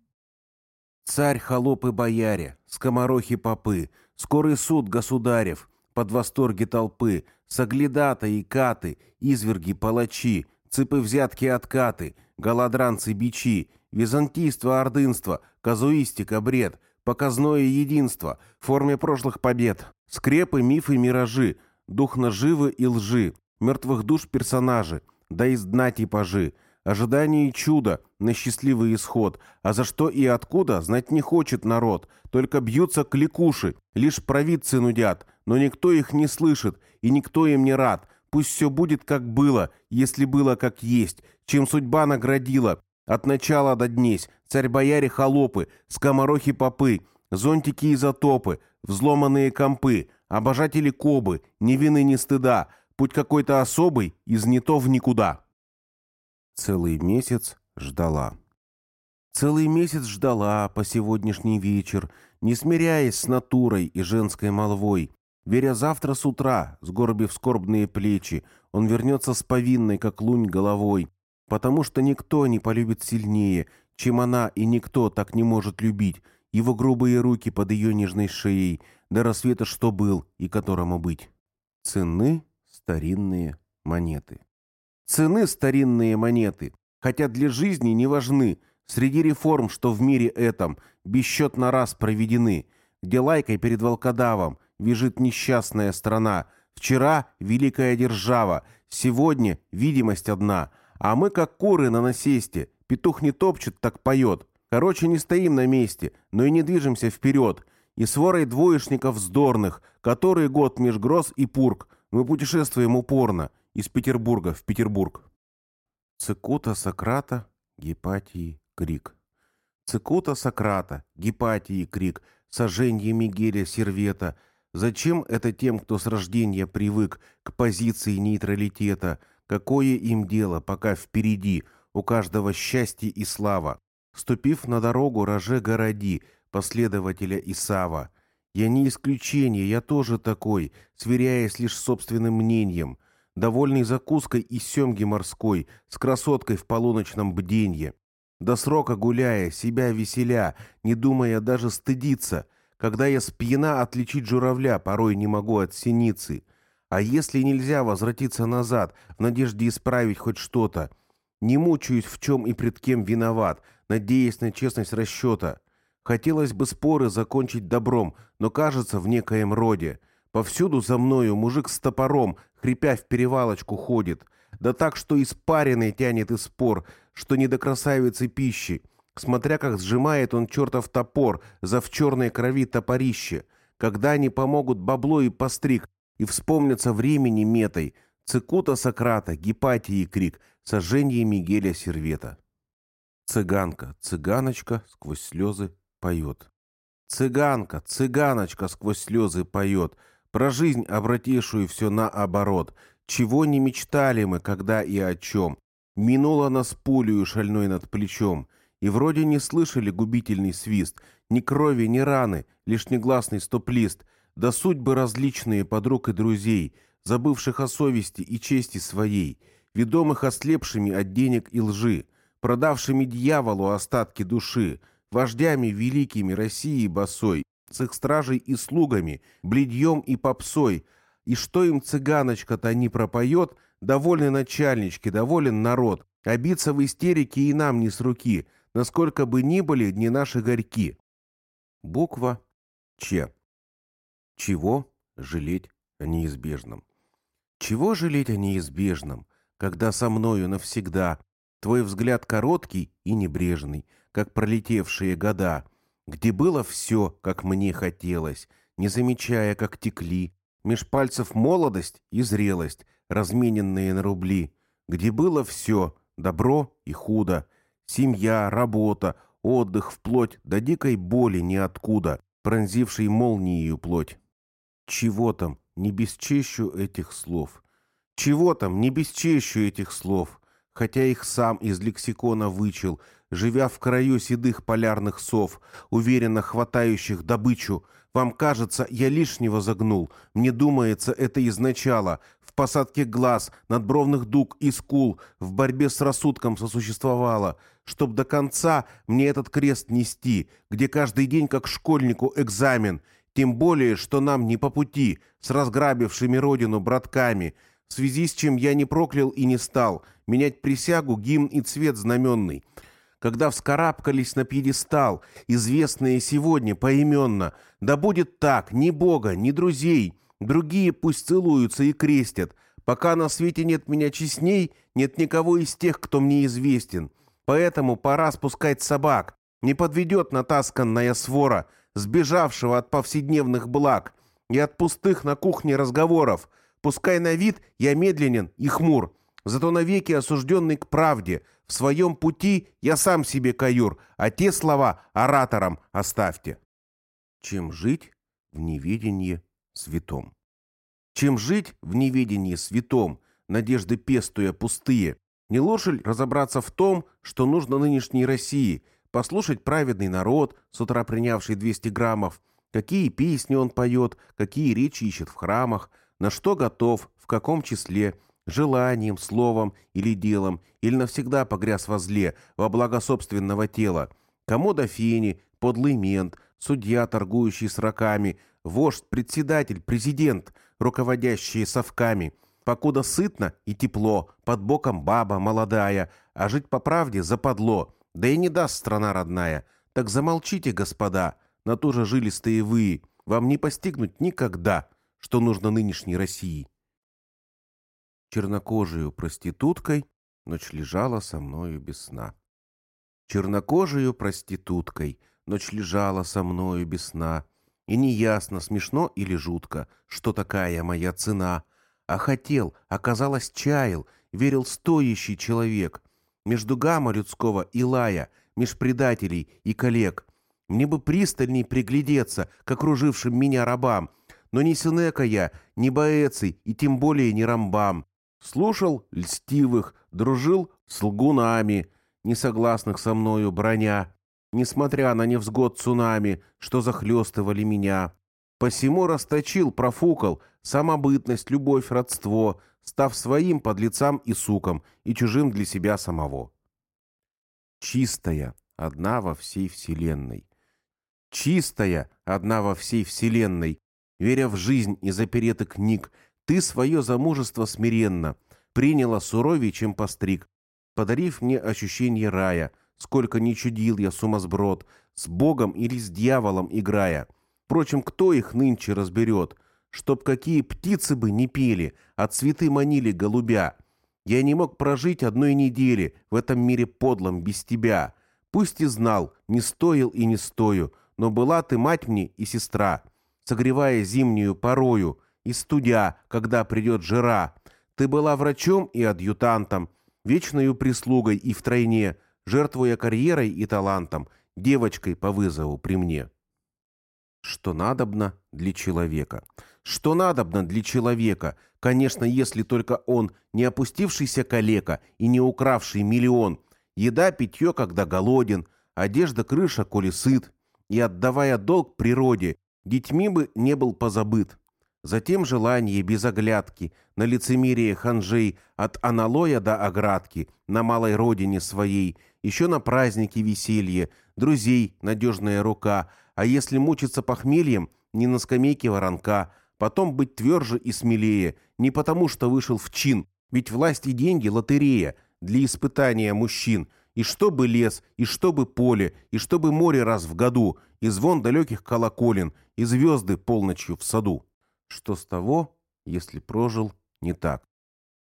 Царь, холопы, бояре, скоморохи попы, скорый суд государев, под восторги толпы, соглядата и каты, изверги палачи, цыпы взятки откаты, голодранцы бичи, византийство ордынство, казуистика бред, показное единство в форме прошлых побед, скрепы, мифы, миражи, дух наживы и лжи, мертвых душ персонажи, да из дна типажи, ожидание чуда на счастливый исход, а за что и откуда знать не хочет народ, только бьются кликуши, лишь провидцы нудят, но никто их не слышит, и никто им не рад. Пусть все будет как было, если было как есть, чем судьба наградила. От начала до днесь, царь-бояре холопы, скоморохи попы, зонтики изотопы, взломанные компы, обожатели кобы, ни вины, ни стыда, путь какой-то особый, из не то в никуда. Целый месяц ждала. Целый месяц ждала по сегодняшний вечер, не смиряясь с натурой и женской молвой, веря завтра с утра, сгорбив скорбные плечи, он вернется с повинной, как лунь, головой, потому что никто не полюбит сильнее, чем она, и никто так не может любить, его грубые руки под ее нежной шеей, до рассвета что был и которому быть. Цены старинные монеты. Цены старинные монеты, хотя для жизни не важны, среди реформ, что в мире этом, бесчетно раз проведены, где лайкой перед волкодавом, вяжет несчастная страна. Вчера великая держава, сегодня видимость одна. А мы как куры на насесте. Петух не топчет, так поет. Короче, не стоим на месте, но и не движемся вперед. И с ворой двоечников вздорных, который год меж гроз и пург. Мы путешествуем упорно, из Петербурга в Петербург. Цикута Сократа, Гепатии, Крик. Цикута Сократа, Гепатии, Крик, сожжение Мигеля Сервета – Зачем это тем, кто с рождения привык к позиции нейтралитета? Какое им дело, пока впереди у каждого счастье и слава? Ступив на дорогу, роже городи, последователя Исава. Я не исключение, я тоже такой, сверяясь лишь собственным мнением, довольный закуской и семги морской, с красоткой в полуночном бденье. До срока гуляя, себя веселя, не думая даже стыдиться — когда я спьяна отличить журавля, порой не могу от синицы. А если нельзя возвратиться назад, в надежде исправить хоть что-то? Не мучаюсь, в чем и пред кем виноват, надеясь на честность расчета. Хотелось бы споры закончить добром, но кажется в некоем роде. Повсюду за мною мужик с топором, хрипя в перевалочку, ходит. Да так, что испаренный тянет и спор, что не до красавицы пищи смотря как сжимает он чертов топор за в черной крови топорище, когда они помогут бабло и постриг, и вспомнятся времени метой, цикута Сократа, Гепатии крик, сожжение Мигеля Сервета. Цыганка, цыганочка сквозь слезы поет. Цыганка, цыганочка сквозь слезы поет, про жизнь, обратившую все наоборот. Чего не мечтали мы, когда и о чем? Минула нас пулею шальной над плечом — и вроде не слышали губительный свист, ни крови, ни раны, лишь негласный стоп-лист, да судьбы различные подруг и друзей, забывших о совести и чести своей, ведомых ослепшими от денег и лжи, продавшими дьяволу остатки души, вождями великими России босой, с их стражей и слугами, бледьем и попсой, И что им цыганочка-то не пропоет, довольны начальнички, доволен народ. А биться в истерике и нам не с руки, насколько бы ни были дни наши горьки. Буква Ч. Чего жалеть о неизбежном? Чего жалеть о неизбежном, когда со мною навсегда твой взгляд короткий и небрежный, как пролетевшие года, где было все, как мне хотелось, не замечая, как текли, меж пальцев молодость и зрелость, размененные на рубли, где было все, добро и худо, семья, работа, отдых вплоть до дикой боли ниоткуда, пронзившей молнией плоть. Чего там, не бесчещу этих слов. Чего там, не бесчещу этих слов, хотя их сам из лексикона вычел, живя в краю седых полярных сов, уверенно хватающих добычу. Вам кажется, я лишнего загнул. Мне думается, это изначало. В посадке глаз, надбровных дуг и скул, в борьбе с рассудком сосуществовало. Чтоб до конца мне этот крест нести, где каждый день, как школьнику, экзамен — тем более, что нам не по пути, с разграбившими родину братками, в связи с чем я не проклял и не стал менять присягу, гимн и цвет знаменный. Когда вскарабкались на пьедестал, известные сегодня поименно, да будет так, ни Бога, ни друзей, другие пусть целуются и крестят, пока на свете нет меня честней, нет никого из тех, кто мне известен. Поэтому пора спускать собак, не подведет натасканная свора — сбежавшего от повседневных благ и от пустых на кухне разговоров. Пускай на вид я медленен и хмур, зато навеки осужденный к правде. В своем пути я сам себе каюр, а те слова ораторам оставьте. Чем жить в неведении святом? Чем жить в неведении святом, надежды пестуя пустые? Не ли разобраться в том, что нужно нынешней России – послушать праведный народ, с утра принявший 200 граммов, какие песни он поет, какие речи ищет в храмах, на что готов, в каком числе, желанием, словом или делом, или навсегда погряз во зле, во благо собственного тела, кому до фени, подлый мент, судья, торгующий с раками, вождь, председатель, президент, руководящие совками, покуда сытно и тепло, под боком баба молодая, а жить по правде западло — да и не даст страна родная. Так замолчите, господа, на то же жилистые вы. Вам не постигнуть никогда, что нужно нынешней России. Чернокожую проституткой ночь лежала со мною без сна. Чернокожую проституткой ночь лежала со мною без сна. И неясно, смешно или жутко, что такая моя цена. А хотел, оказалось, чаял, верил стоящий человек — между гамма людского и лая, меж предателей и коллег. Мне бы пристальней приглядеться к окружившим меня рабам, но ни Синека я, ни Боэций и тем более не Рамбам. Слушал льстивых, дружил с лгунами, несогласных со мною броня, несмотря на невзгод цунами, что захлестывали меня. Посему расточил, профукал, самобытность, любовь, родство, став своим подлецам и сукам, и чужим для себя самого. Чистая, одна во всей вселенной. Чистая, одна во всей вселенной, веря в жизнь и запереты книг, ты свое замужество смиренно приняла суровее, чем постриг, подарив мне ощущение рая, сколько не чудил я сумасброд, с Богом или с дьяволом играя. Впрочем, кто их нынче разберет — чтоб какие птицы бы не пели, а цветы манили голубя. Я не мог прожить одной недели в этом мире подлом без тебя. Пусть и знал, не стоил и не стою, но была ты мать мне и сестра, согревая зимнюю порою и студя, когда придет жара. Ты была врачом и адъютантом, вечною прислугой и втройне, жертвуя карьерой и талантом, девочкой по вызову при мне. Что надобно для человека — что надобно для человека, конечно, если только он не опустившийся калека и не укравший миллион, еда, питье, когда голоден, одежда, крыша, коли сыт, и, отдавая долг природе, детьми бы не был позабыт. Затем желание без оглядки, на лицемерие ханжей от аналоя до оградки, на малой родине своей, еще на праздники веселье, друзей надежная рука, а если мучиться похмельем, не на скамейке воронка, потом быть тверже и смелее, не потому что вышел в чин, ведь власть и деньги – лотерея для испытания мужчин, и чтобы лес, и чтобы поле, и чтобы море раз в году, и звон далеких колоколен, и звезды полночью в саду. Что с того, если прожил не так?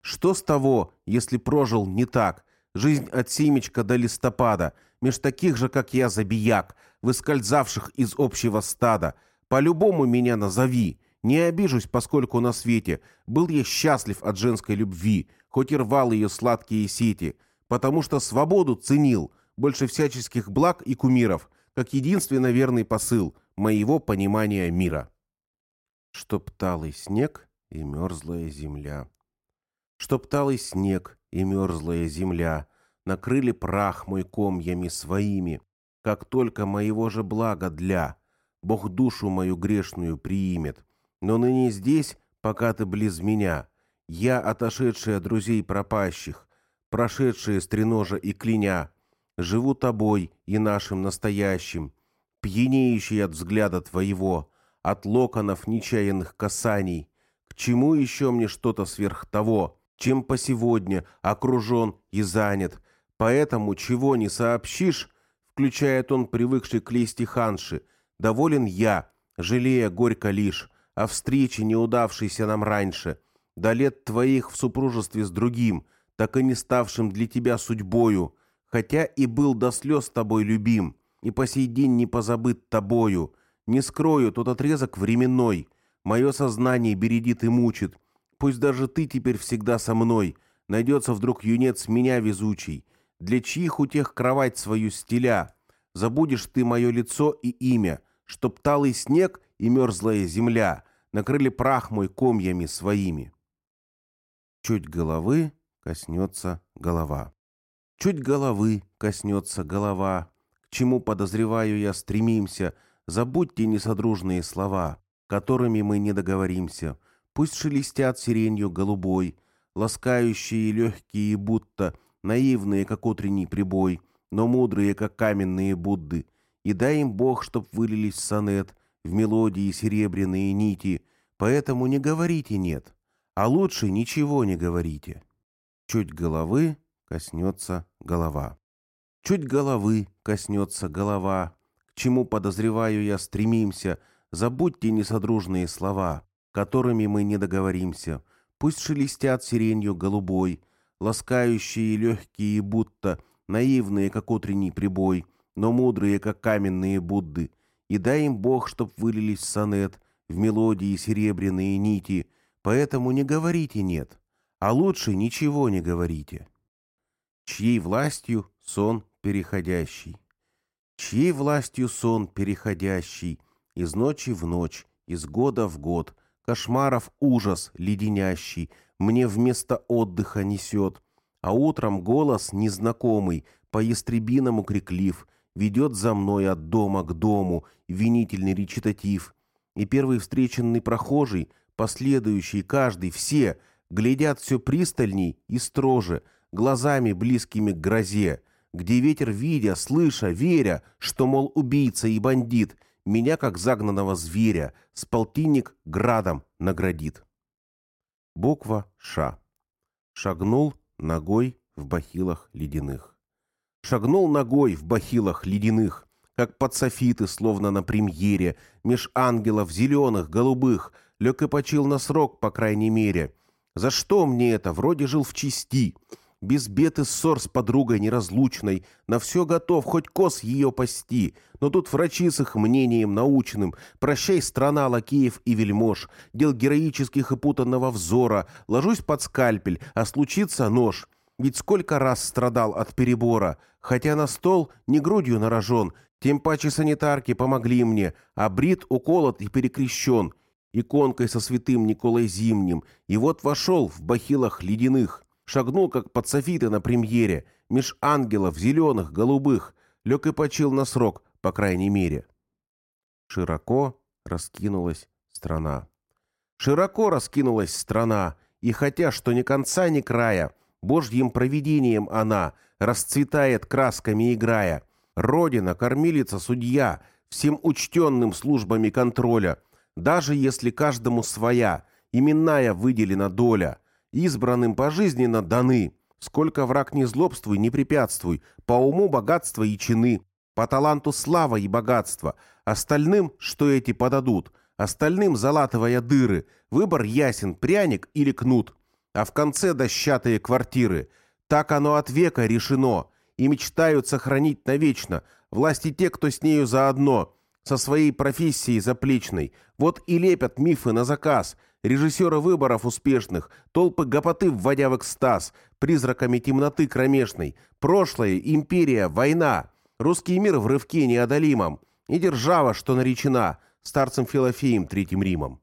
Что с того, если прожил не так? Жизнь от семечка до листопада, меж таких же, как я, забияк, выскользавших из общего стада. По-любому меня назови. Не обижусь, поскольку на свете был я счастлив от женской любви, хоть и рвал ее сладкие сети, потому что свободу ценил больше всяческих благ и кумиров, как единственно верный посыл моего понимания мира. Чтоб талый снег и мерзлая земля. Чтоб талый снег и мерзлая земля накрыли прах мой комьями своими, как только моего же блага для. Бог душу мою грешную приимет. Но ныне здесь, пока ты близ меня, я, отошедшая от друзей пропащих, прошедшие стреножа и клиня, живу тобой и нашим настоящим, пьянеющий от взгляда твоего, от локонов нечаянных касаний. К чему еще мне что-то сверх того, чем по сегодня окружен и занят, поэтому чего не сообщишь, включает он привыкший к лести ханши, доволен я, жалея горько лишь о встрече, неудавшейся нам раньше, до лет твоих в супружестве с другим, так и не ставшим для тебя судьбою, хотя и был до слез тобой любим, и по сей день не позабыт тобою. Не скрою тот отрезок временной, мое сознание бередит и мучит, Пусть даже ты теперь всегда со мной. Найдется вдруг юнец меня везучий. Для чьих утех кровать свою стеля? Забудешь ты мое лицо и имя, Чтоб талый снег и мерзлая земля Накрыли прах мой комьями своими. Чуть головы коснется голова. Чуть головы коснется голова. К чему, подозреваю я, стремимся, Забудьте несодружные слова, Которыми мы не договоримся — Пусть шелестят сиренью голубой, ласкающие легкие будто, наивные, как утренний прибой, но мудрые, как каменные Будды. И дай им Бог, чтоб вылились сонет, в мелодии серебряные нити, поэтому не говорите «нет», а лучше ничего не говорите. Чуть головы коснется голова. Чуть головы коснется голова, к чему, подозреваю я, стремимся, забудьте несодружные слова которыми мы не договоримся. Пусть шелестят сиренью голубой, ласкающие легкие будто, наивные, как утренний прибой, но мудрые, как каменные Будды. И дай им Бог, чтоб вылились сонет, в мелодии серебряные нити. Поэтому не говорите «нет», а лучше ничего не говорите. Чьей властью сон переходящий? Чьей властью сон переходящий? Из ночи в ночь, из года в год, Кошмаров ужас леденящий мне вместо отдыха несет, а утром голос незнакомый, по-ястребиному криклив, ведет за мной от дома к дому винительный речитатив. И первый встреченный прохожий, последующий каждый, все, глядят все пристальней и строже, глазами близкими к грозе, где ветер, видя, слыша, веря, что, мол, убийца и бандит — меня, как загнанного зверя, с полтинник градом наградит. Буква «Ш». Шагнул ногой в бахилах ледяных. Шагнул ногой в бахилах ледяных, как под софиты, словно на премьере, меж ангелов зеленых, голубых, лег и почил на срок, по крайней мере. За что мне это? Вроде жил в чести без бед и ссор с подругой неразлучной, на все готов, хоть кос ее пасти. Но тут врачи с их мнением научным, прощай, страна лакеев и вельмож, дел героических и путанного взора, ложусь под скальпель, а случится нож. Ведь сколько раз страдал от перебора, хотя на стол не грудью нарожен, тем паче санитарки помогли мне, а брит уколот и перекрещен, иконкой со святым Николой Зимним, и вот вошел в бахилах ледяных шагнул, как под софиты на премьере, меж ангелов, зеленых, голубых, лег и почил на срок, по крайней мере. Широко раскинулась страна. Широко раскинулась страна, и хотя что ни конца, ни края, божьим провидением она расцветает красками играя. Родина, кормилица, судья, всем учтенным службами контроля, Даже если каждому своя, именная выделена доля, избранным пожизненно даны, сколько враг не злобствуй, не препятствуй, по уму богатство и чины, по таланту слава и богатство, остальным, что эти подадут, остальным залатывая дыры, выбор ясен, пряник или кнут, а в конце дощатые квартиры. Так оно от века решено, и мечтают сохранить навечно. Власти те, кто с нею заодно, со своей профессией заплечной. Вот и лепят мифы на заказ, режиссеры выборов успешных, толпы гопоты вводя в экстаз, призраками темноты кромешной, прошлое, империя, война, русский мир в рывке неодолимом, и держава, что наречена, старцем Филофеем Третьим Римом.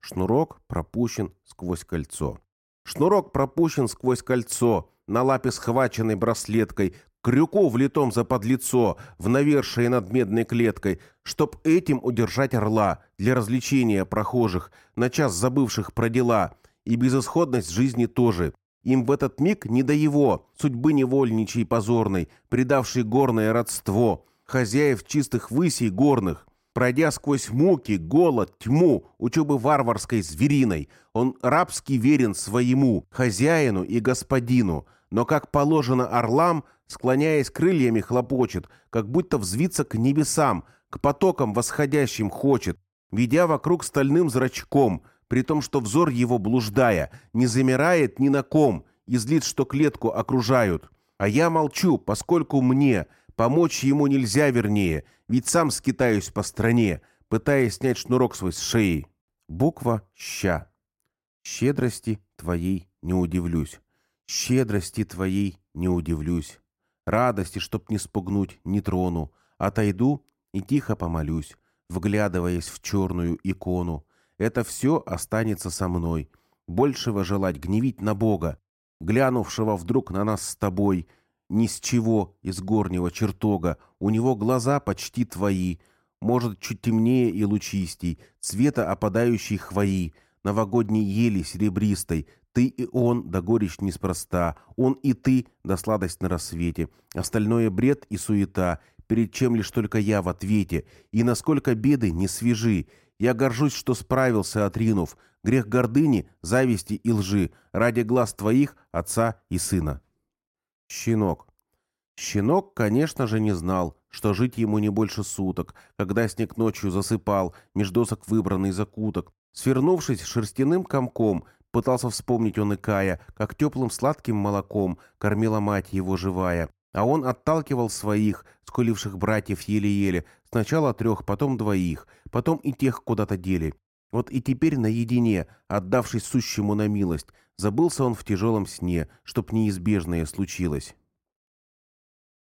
Шнурок пропущен сквозь кольцо. Шнурок пропущен сквозь кольцо, на лапе схваченной браслеткой, крюку влитом за подлицо, в навершие над медной клеткой, чтоб этим удержать орла для развлечения прохожих, на час забывших про дела, и безысходность жизни тоже. Им в этот миг не до его, судьбы невольничей позорной, предавшей горное родство, хозяев чистых высей горных, Пройдя сквозь муки, голод, тьму, учебы варварской звериной, он рабски верен своему, хозяину и господину, но, как положено орлам, склоняясь крыльями, хлопочет, как будто взвиться к небесам, к потокам восходящим хочет, ведя вокруг стальным зрачком, при том, что взор его, блуждая, не замирает ни на ком, из лиц, что клетку окружают. А я молчу, поскольку мне, помочь ему нельзя вернее — ведь сам скитаюсь по стране, пытаясь снять шнурок свой с шеи. Буква «ща». Щедрости твоей не удивлюсь. Щедрости твоей не удивлюсь. Радости, чтоб не спугнуть, не трону. Отойду и тихо помолюсь, вглядываясь в черную икону. Это все останется со мной. Большего желать гневить на Бога, глянувшего вдруг на нас с тобой — ни с чего из горнего чертога, у него глаза почти твои, может, чуть темнее и лучистей, цвета опадающей хвои, новогодней ели серебристой, ты и он, да горечь неспроста, он и ты, да сладость на рассвете, остальное бред и суета, перед чем лишь только я в ответе, и насколько беды не свежи, я горжусь, что справился, отринув грех гордыни, зависти и лжи ради глаз твоих, отца и сына. Щенок. Щенок, конечно же, не знал, что жить ему не больше суток, когда снег ночью засыпал, меж досок выбранный закуток. Свернувшись шерстяным комком, пытался вспомнить он и Кая, как теплым сладким молоком кормила мать его живая. А он отталкивал своих, скуливших братьев еле-еле, сначала трех, потом двоих, потом и тех куда-то дели. Вот и теперь наедине, отдавшись сущему на милость, Забылся он в тяжелом сне, чтоб неизбежное случилось.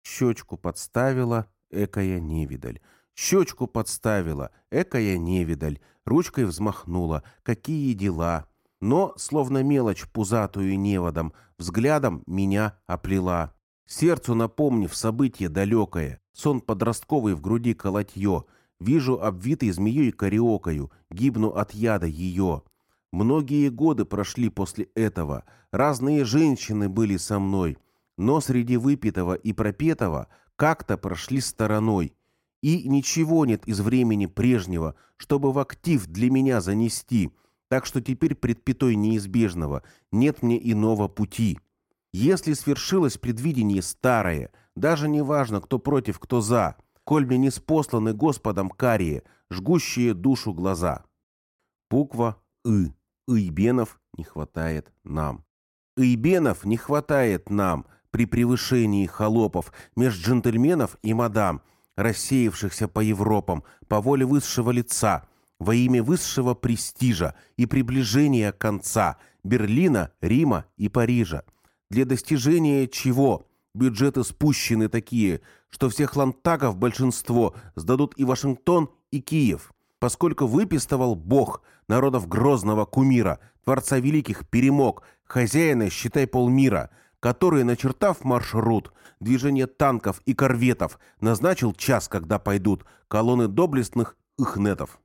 Щечку подставила, экая невидаль. Щечку подставила, экая невидаль. Ручкой взмахнула. Какие дела! Но, словно мелочь пузатую неводом, взглядом меня оплела. Сердцу напомнив событие далекое, сон подростковый в груди колотье, вижу обвитый змеей кариокою, гибну от яда ее. Многие годы прошли после этого, разные женщины были со мной, но среди выпитого и пропетого как-то прошли стороной. И ничего нет из времени прежнего, чтобы в актив для меня занести, так что теперь предпятой неизбежного нет мне иного пути. Если свершилось предвидение старое, даже не важно, кто против, кто за, коль мне не спосланы Господом карие, жгущие душу глаза. Буква «ы». Иебенов не хватает нам. Иебенов не хватает нам при превышении холопов меж джентльменов и мадам, рассеявшихся по Европам по воле высшего лица, во имя высшего престижа и приближения конца Берлина, Рима и Парижа. Для достижения чего бюджеты спущены такие, что всех лантагов большинство сдадут и Вашингтон, и Киев поскольку выпистывал Бог народов грозного кумира, творца великих перемог, хозяина, считай, полмира, который, начертав маршрут движения танков и корветов, назначил час, когда пойдут колонны доблестных ихнетов.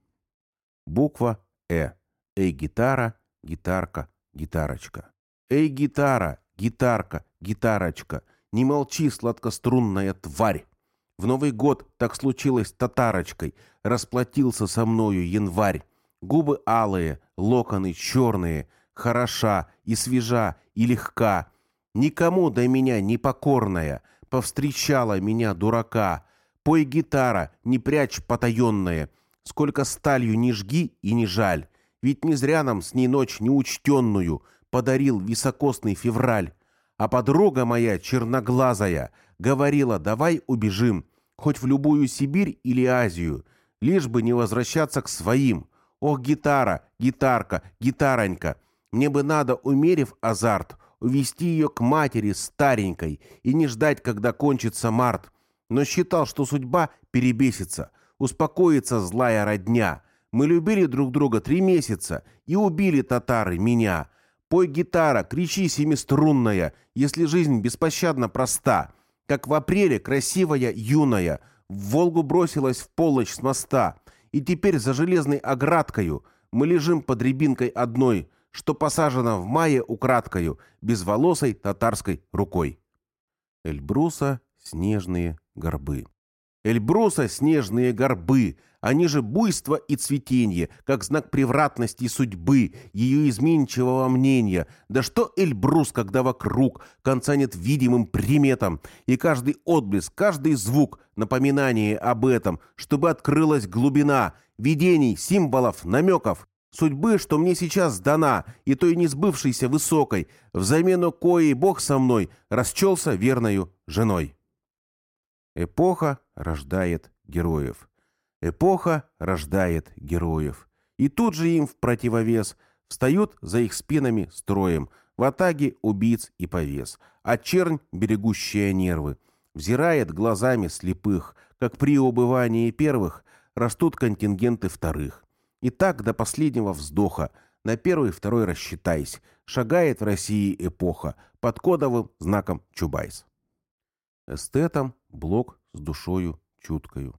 Буква «Э». Эй, гитара, гитарка, гитарочка. Эй, гитара, гитарка, гитарочка, не молчи, сладкострунная тварь. В Новый год так случилось татарочкой. Расплатился со мною январь. Губы алые, локоны черные. Хороша и свежа и легка. Никому до меня не покорная. Повстречала меня дурака. Пой гитара, не прячь потаенное. Сколько сталью не жги и не жаль. Ведь не зря нам с ней ночь неучтенную Подарил високосный февраль. А подруга моя черноглазая Говорила, давай убежим, Хоть в любую Сибирь или Азию, Лишь бы не возвращаться к своим. Ох, гитара, гитарка, гитаронька, Мне бы надо, умерив азарт, Увести ее к матери старенькой И не ждать, когда кончится март. Но считал, что судьба перебесится, Успокоится злая родня — мы любили друг друга три месяца, и убили татары меня. Пой гитара, кричи семиструнная, если жизнь беспощадно проста. Как в апреле красивая юная, в Волгу бросилась в полночь с моста. И теперь за железной оградкою мы лежим под рябинкой одной, что посажена в мае украдкою, безволосой татарской рукой. Эльбруса снежные горбы. Эльбруса снежные горбы — они же буйство и цветение, как знак превратности судьбы, ее изменчивого мнения. Да что Эльбрус, когда вокруг конца нет видимым приметам, и каждый отблеск, каждый звук — напоминание об этом, чтобы открылась глубина видений, символов, намеков, судьбы, что мне сейчас дана, и той несбывшейся высокой, взамену коей Бог со мной расчелся верною женой. Эпоха рождает героев. Эпоха рождает героев. И тут же им в противовес встают за их спинами строем в атаге убийц и повес, а чернь, берегущая нервы, взирает глазами слепых, как при убывании первых растут контингенты вторых. И так до последнего вздоха, на первый второй рассчитайся, шагает в России эпоха под кодовым знаком Чубайс. Эстетом блок с душою чуткою.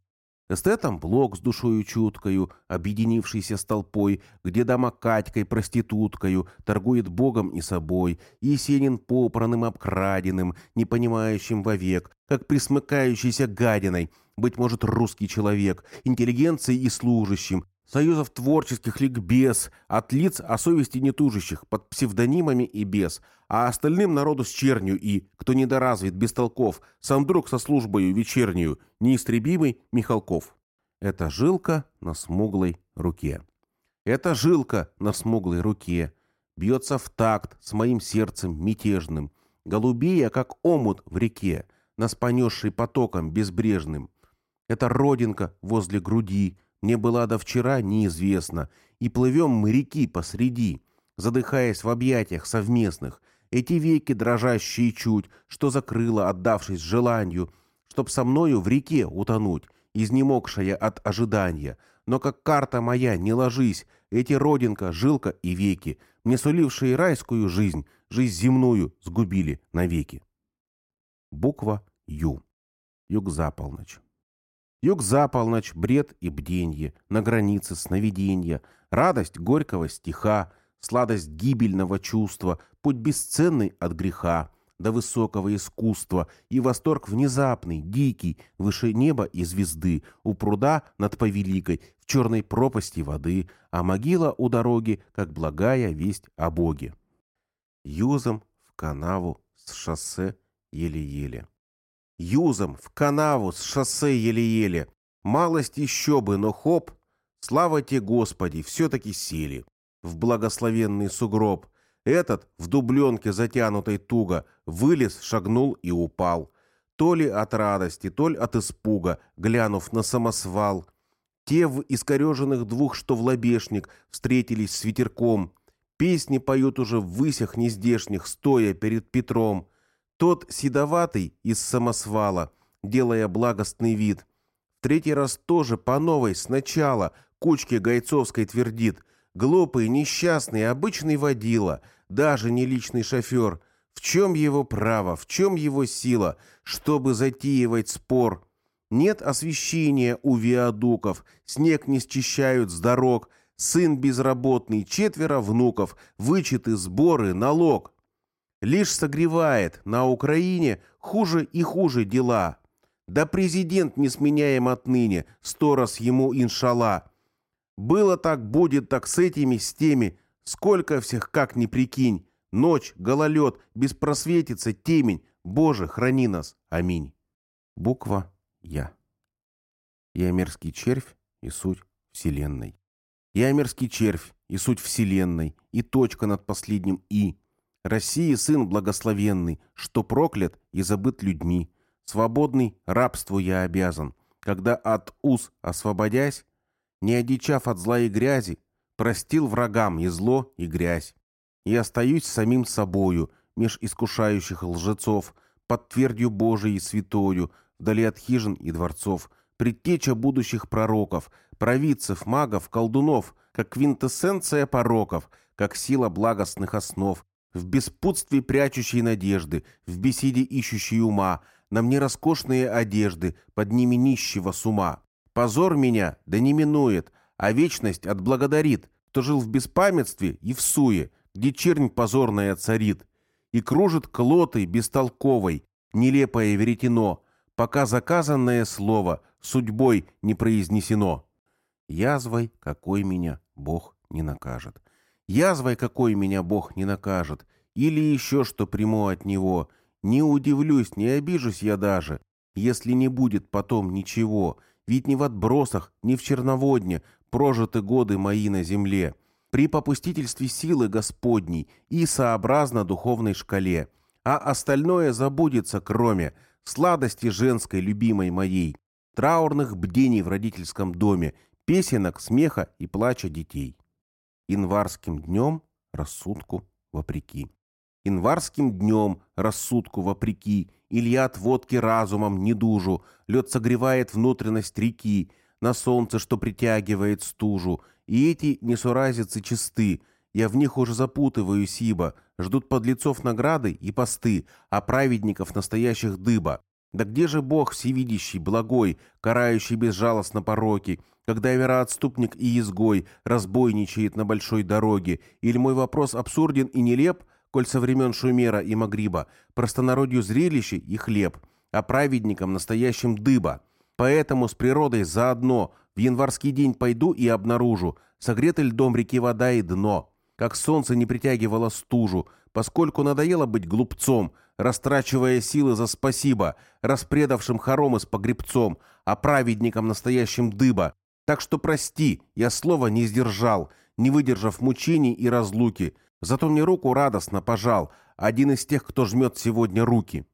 Эстетом блок с душою чуткою, объединившийся с толпой, где дама Катькой проституткою торгует Богом и собой, Есенин попраным обкраденным, не понимающим вовек, как присмыкающийся гадиной, быть может, русский человек, интеллигенцией и служащим, союзов творческих ликбез, от лиц о совести нетужащих, под псевдонимами и без, а остальным народу с чернью и, кто недоразвит, бестолков, сам друг со службою вечернюю, неистребимый Михалков. Это жилка на смуглой руке. Это жилка на смуглой руке бьется в такт с моим сердцем мятежным, голубея, как омут в реке, нас понесший потоком безбрежным. Это родинка возле груди — мне была до вчера неизвестна, и плывем мы реки посреди, задыхаясь в объятиях совместных, эти веки дрожащие чуть, что закрыла, отдавшись желанию, чтоб со мною в реке утонуть, изнемогшая от ожидания. Но как карта моя, не ложись, эти родинка, жилка и веки, мне сулившие райскую жизнь, жизнь земную, сгубили навеки. Буква Ю. Юг за полночь. Юг за полночь, бред и бденье, на границе сновиденья, радость горького стиха, сладость гибельного чувства, путь бесценный от греха до высокого искусства и восторг внезапный, дикий, выше неба и звезды, у пруда над повеликой, в черной пропасти воды, а могила у дороги, как благая весть о Боге. Юзом в канаву с шоссе еле-еле юзом в канаву с шоссе еле-еле. Малость еще бы, но хоп, слава тебе, Господи, все-таки сели. В благословенный сугроб. Этот, в дубленке затянутой туго, вылез, шагнул и упал. То ли от радости, то ли от испуга, глянув на самосвал. Те в искореженных двух, что в лобешник, встретились с ветерком. Песни поют уже в высях нездешних, стоя перед Петром. Тот седоватый из самосвала, делая благостный вид. В третий раз тоже по новой сначала кучке Гайцовской твердит. Глупый, несчастный, обычный водила, даже не личный шофер. В чем его право, в чем его сила, чтобы затеивать спор? Нет освещения у виадуков, снег не счищают с дорог, сын безработный, четверо внуков, вычеты, сборы, налог лишь согревает на Украине хуже и хуже дела. Да президент не сменяем отныне, сто раз ему иншалла. Было так, будет так с этими, с теми. Сколько всех, как ни прикинь. Ночь, гололед, беспросветица, темень. Боже, храни нас. Аминь. Буква Я. Я мерзкий червь и суть Вселенной. Я мерзкий червь и суть Вселенной, и точка над последним «и». России сын благословенный, что проклят и забыт людьми. Свободный рабству я обязан, когда от уз освободясь, не одичав от зла и грязи, простил врагам и зло, и грязь. И остаюсь самим собою, меж искушающих лжецов, под твердью Божией святою, вдали от хижин и дворцов, предтеча будущих пророков, провидцев, магов, колдунов, как квинтэссенция пороков, как сила благостных основ, в беспутстве прячущей надежды, в беседе ищущей ума, на мне роскошные одежды, под ними нищего с ума. Позор меня, да не минует, а вечность отблагодарит, кто жил в беспамятстве и в суе, где чернь позорная царит, и кружит клотой бестолковой, нелепое веретено, пока заказанное слово судьбой не произнесено. Язвой какой меня Бог не накажет. Язвой какой меня Бог не накажет. Или еще что приму от Него. Не удивлюсь, не обижусь я даже, если не будет потом ничего. Ведь ни в отбросах, ни в черноводне прожиты годы мои на земле. При попустительстве силы Господней и сообразно духовной шкале. А остальное забудется, кроме сладости женской любимой моей, траурных бдений в родительском доме, песенок, смеха и плача детей. Январским днем рассудку вопреки. Январским днем рассудку вопреки, Илья от водки разумом не дужу, лед согревает внутренность реки, на солнце, что притягивает стужу, и эти несуразицы чисты, я в них уже запутываюсь, ибо ждут подлецов награды и посты, а праведников настоящих дыба. Да где же Бог всевидящий, благой, карающий безжалостно пороки, когда вероотступник и изгой разбойничает на большой дороге, или мой вопрос абсурден и нелеп, коль со времен Шумера и Магриба, простонародью зрелище и хлеб, а праведникам настоящим дыба. Поэтому с природой заодно в январский день пойду и обнаружу, согреты льдом реки вода и дно, как солнце не притягивало стужу, поскольку надоело быть глупцом, растрачивая силы за спасибо, распредавшим хоромы с погребцом, а праведникам настоящим дыба. Так что прости, я слова не сдержал, не выдержав мучений и разлуки. Зато мне руку радостно пожал, один из тех, кто жмет сегодня руки.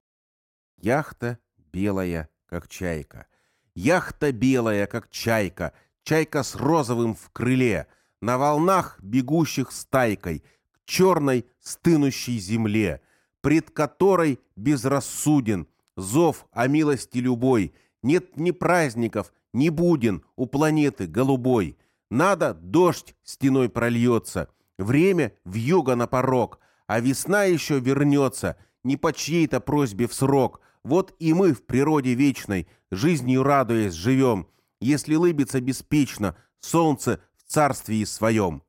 Яхта белая, как чайка. Яхта белая, как чайка. Чайка с розовым в крыле. На волнах, бегущих стайкой, к черной стынущей земле пред которой безрассуден, зов о милости любой, нет ни праздников, ни буден у планеты голубой. Надо, дождь стеной прольется, время в юго на порог, а весна еще вернется, не по чьей-то просьбе в срок. Вот и мы в природе вечной, жизнью радуясь, живем, если лыбится беспечно солнце в царстве своем.